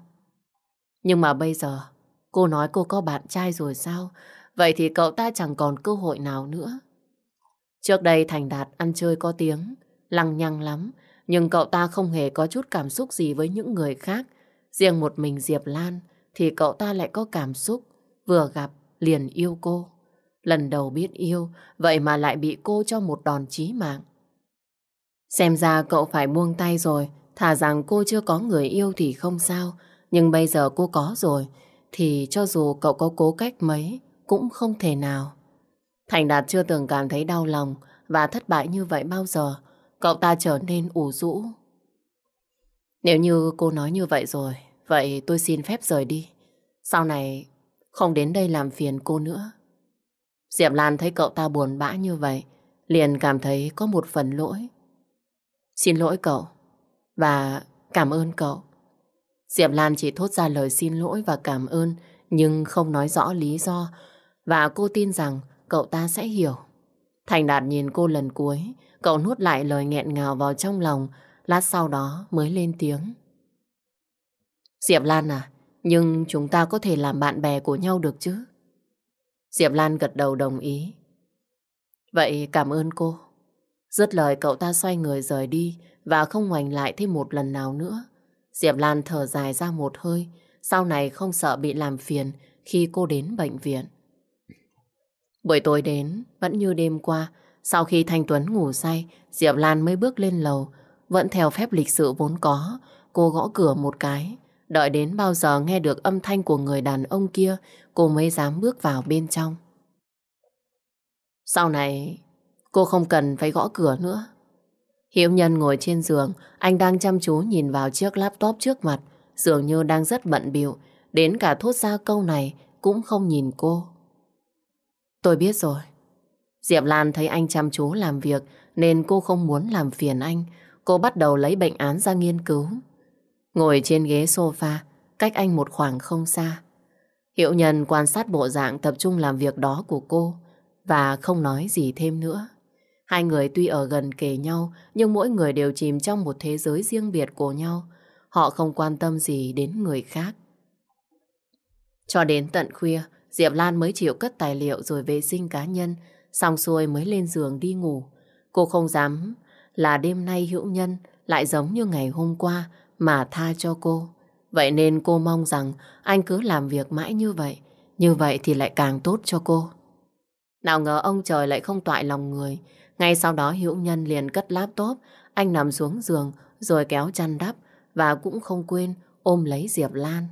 Nhưng mà bây giờ, cô nói cô có bạn trai rồi sao? Vậy thì cậu ta chẳng còn cơ hội nào nữa. Trước đây Thành Đạt ăn chơi có tiếng, lăng nhăng lắm, nhưng cậu ta không hề có chút cảm xúc gì với những người khác. Riêng một mình Diệp Lan thì cậu ta lại có cảm xúc, vừa gặp liền yêu cô. Lần đầu biết yêu, vậy mà lại bị cô cho một đòn chí mạng. Xem ra cậu phải buông tay rồi, thà rằng cô chưa có người yêu thì không sao, nhưng bây giờ cô có rồi, thì cho dù cậu có cố cách mấy, cũng không thể nào. Thành Đạt chưa từng cảm thấy đau lòng và thất bại như vậy bao giờ, cậu ta trở nên ủ rũ. Nếu như cô nói như vậy rồi, vậy tôi xin phép rời đi. Sau này không đến đây làm phiền cô nữa. Diệp Lan thấy cậu ta buồn bã như vậy, liền cảm thấy có một phần lỗi. Xin lỗi cậu, và cảm ơn cậu. Diệp Lan chỉ thốt ra lời xin lỗi và cảm ơn, nhưng không nói rõ lý do, và cô tin rằng cậu ta sẽ hiểu. Thành Đạt nhìn cô lần cuối, cậu nuốt lại lời nghẹn ngào vào trong lòng, lát sau đó mới lên tiếng. Diệp Lan à, nhưng chúng ta có thể làm bạn bè của nhau được chứ? Diệp Lan gật đầu đồng ý. Vậy cảm ơn cô. Dứt lời cậu ta xoay người rời đi và không ngoảnh lại thêm một lần nào nữa. Diệp Lan thở dài ra một hơi, sau này không sợ bị làm phiền khi cô đến bệnh viện. Buổi tối đến, vẫn như đêm qua, sau khi Thanh Tuấn ngủ say, Diệp Lan mới bước lên lầu, vẫn theo phép lịch sự vốn có, cô gõ cửa một cái, đợi đến bao giờ nghe được âm thanh của người đàn ông kia, cô mới dám bước vào bên trong. Sau này, cô không cần phải gõ cửa nữa. Hiếu Nhân ngồi trên giường, anh đang chăm chú nhìn vào chiếc laptop trước mặt, dường như đang rất bận biệu, đến cả thốt ra câu này cũng không nhìn cô. Tôi biết rồi. Diệp Lan thấy anh chăm chú làm việc nên cô không muốn làm phiền anh. Cô bắt đầu lấy bệnh án ra nghiên cứu. Ngồi trên ghế sofa, cách anh một khoảng không xa. Hiệu nhân quan sát bộ dạng tập trung làm việc đó của cô và không nói gì thêm nữa. Hai người tuy ở gần kề nhau nhưng mỗi người đều chìm trong một thế giới riêng biệt của nhau. Họ không quan tâm gì đến người khác. Cho đến tận khuya, Diệp Lan mới chịu cất tài liệu rồi vệ sinh cá nhân, xong xuôi mới lên giường đi ngủ. Cô không dám là đêm nay hữu nhân lại giống như ngày hôm qua mà tha cho cô. Vậy nên cô mong rằng anh cứ làm việc mãi như vậy, như vậy thì lại càng tốt cho cô. Nào ngờ ông trời lại không toại lòng người. Ngay sau đó hữu nhân liền cất laptop, anh nằm xuống giường rồi kéo chăn đắp và cũng không quên ôm lấy Diệp Lan.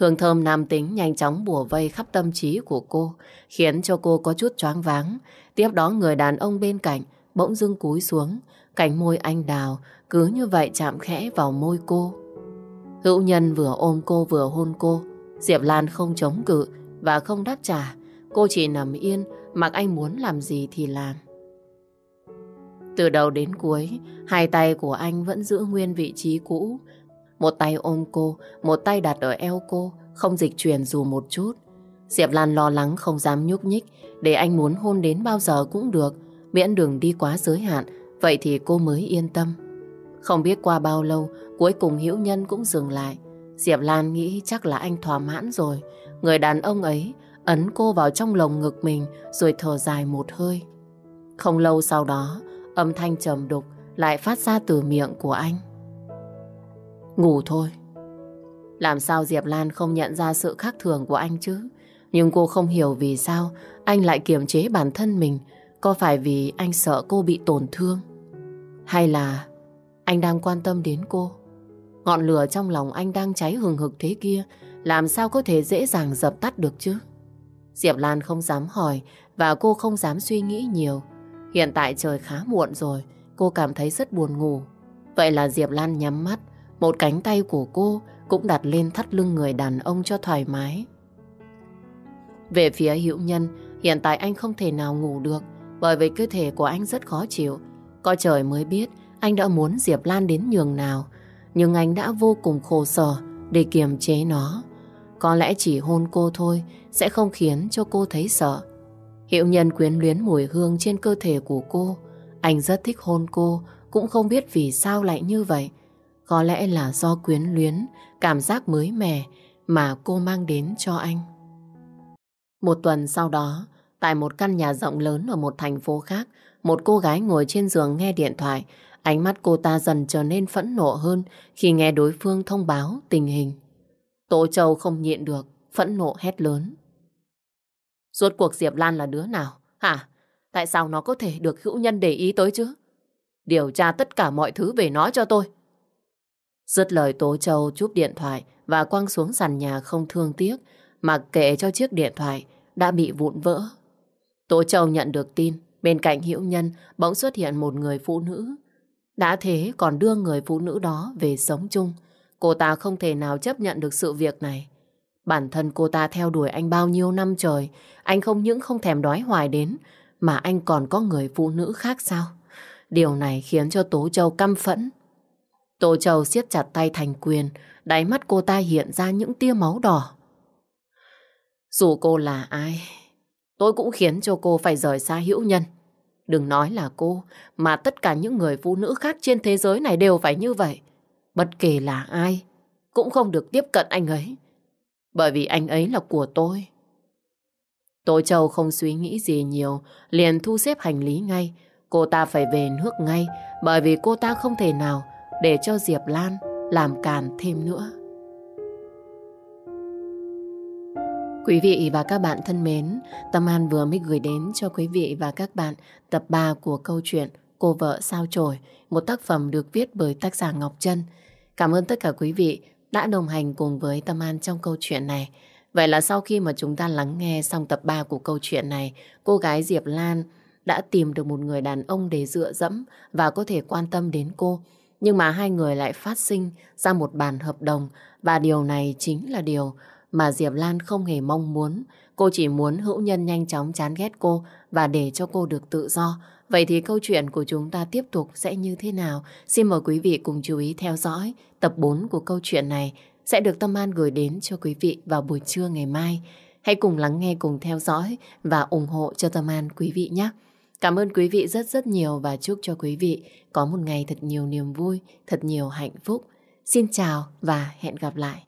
Hương thơm nam tính nhanh chóng bùa vây khắp tâm trí của cô, khiến cho cô có chút choáng váng. Tiếp đó người đàn ông bên cạnh bỗng dưng cúi xuống, cánh môi anh đào cứ như vậy chạm khẽ vào môi cô. Hữu nhân vừa ôm cô vừa hôn cô, Diệp Lan không chống cự và không đáp trả. Cô chỉ nằm yên, mặc anh muốn làm gì thì làm. Từ đầu đến cuối, hai tay của anh vẫn giữ nguyên vị trí cũ, một tay ôm cô, một tay đặt ở eo cô, không dịch chuyển dù một chút. Diệp Lan lo lắng không dám nhúc nhích, để anh muốn hôn đến bao giờ cũng được, miễn đường đi quá giới hạn, vậy thì cô mới yên tâm. Không biết qua bao lâu, cuối cùng Hữu Nhân cũng dừng lại. Diệp Lan nghĩ chắc là anh thỏa mãn rồi. Người đàn ông ấy ấn cô vào trong lồng ngực mình rồi thở dài một hơi. Không lâu sau đó, âm thanh trầm đục lại phát ra từ miệng của anh. Ngủ thôi. Làm sao Diệp Lan không nhận ra sự khác thường của anh chứ? Nhưng cô không hiểu vì sao anh lại kiềm chế bản thân mình. Có phải vì anh sợ cô bị tổn thương? Hay là anh đang quan tâm đến cô? Ngọn lửa trong lòng anh đang cháy hừng hực thế kia làm sao có thể dễ dàng dập tắt được chứ? Diệp Lan không dám hỏi và cô không dám suy nghĩ nhiều. Hiện tại trời khá muộn rồi, cô cảm thấy rất buồn ngủ. Vậy là Diệp Lan nhắm mắt, một cánh tay của cô cũng đặt lên thắt lưng người đàn ông cho thoải mái. Về phía hữu nhân, hiện tại anh không thể nào ngủ được bởi vì cơ thể của anh rất khó chịu. Có trời mới biết anh đã muốn Diệp Lan đến nhường nào nhưng anh đã vô cùng khổ sở để kiềm chế nó. Có lẽ chỉ hôn cô thôi sẽ không khiến cho cô thấy sợ. Hiệu nhân quyến luyến mùi hương trên cơ thể của cô. Anh rất thích hôn cô, cũng không biết vì sao lại như vậy. Có lẽ là do quyến luyến, cảm giác mới mẻ mà cô mang đến cho anh. Một tuần sau đó, tại một căn nhà rộng lớn ở một thành phố khác, một cô gái ngồi trên giường nghe điện thoại. Ánh mắt cô ta dần trở nên phẫn nộ hơn khi nghe đối phương thông báo tình hình. Tô Châu không nhịn được, phẫn nộ hét lớn. Rốt cuộc Diệp Lan là đứa nào? Hả? Tại sao nó có thể được hữu nhân để ý tới chứ? Điều tra tất cả mọi thứ về nó cho tôi. Dứt lời Tố Châu chúp điện thoại và quăng xuống sàn nhà không thương tiếc, mặc kệ cho chiếc điện thoại đã bị vụn vỡ. Tố Châu nhận được tin, bên cạnh Hữu Nhân bỗng xuất hiện một người phụ nữ. Đã thế còn đưa người phụ nữ đó về sống chung. Cô ta không thể nào chấp nhận được sự việc này. Bản thân cô ta theo đuổi anh bao nhiêu năm trời, anh không những không thèm đói hoài đến, mà anh còn có người phụ nữ khác sao? Điều này khiến cho Tố Châu căm phẫn. Tô Châu siết chặt tay thành quyền, đáy mắt cô ta hiện ra những tia máu đỏ. Dù cô là ai, tôi cũng khiến cho cô phải rời xa hữu nhân. Đừng nói là cô, mà tất cả những người phụ nữ khác trên thế giới này đều phải như vậy. Bất kể là ai, cũng không được tiếp cận anh ấy. Bởi vì anh ấy là của tôi. Tô Châu không suy nghĩ gì nhiều, liền thu xếp hành lý ngay. Cô ta phải về nước ngay, bởi vì cô ta không thể nào để cho Diệp Lan làm càn thêm nữa. Quý vị và các bạn thân mến, Tâm An vừa mới gửi đến cho quý vị và các bạn tập 3 của câu chuyện Cô vợ sao chổi, một tác phẩm được viết bởi tác giả Ngọc Trân. Cảm ơn tất cả quý vị đã đồng hành cùng với Tâm An trong câu chuyện này. Vậy là sau khi mà chúng ta lắng nghe xong tập 3 của câu chuyện này, cô gái Diệp Lan đã tìm được một người đàn ông để dựa dẫm và có thể quan tâm đến cô. Nhưng mà hai người lại phát sinh ra một bản hợp đồng và điều này chính là điều mà Diệp Lan không hề mong muốn. Cô chỉ muốn hữu nhân nhanh chóng chán ghét cô và để cho cô được tự do. Vậy thì câu chuyện của chúng ta tiếp tục sẽ như thế nào? Xin mời quý vị cùng chú ý theo dõi tập 4 của câu chuyện này sẽ được Tâm An gửi đến cho quý vị vào buổi trưa ngày mai. Hãy cùng lắng nghe, cùng theo dõi và ủng hộ cho Tâm An quý vị nhé. Cảm ơn quý vị rất rất nhiều và chúc cho quý vị có một ngày thật nhiều niềm vui, thật nhiều hạnh phúc. Xin chào và hẹn gặp lại.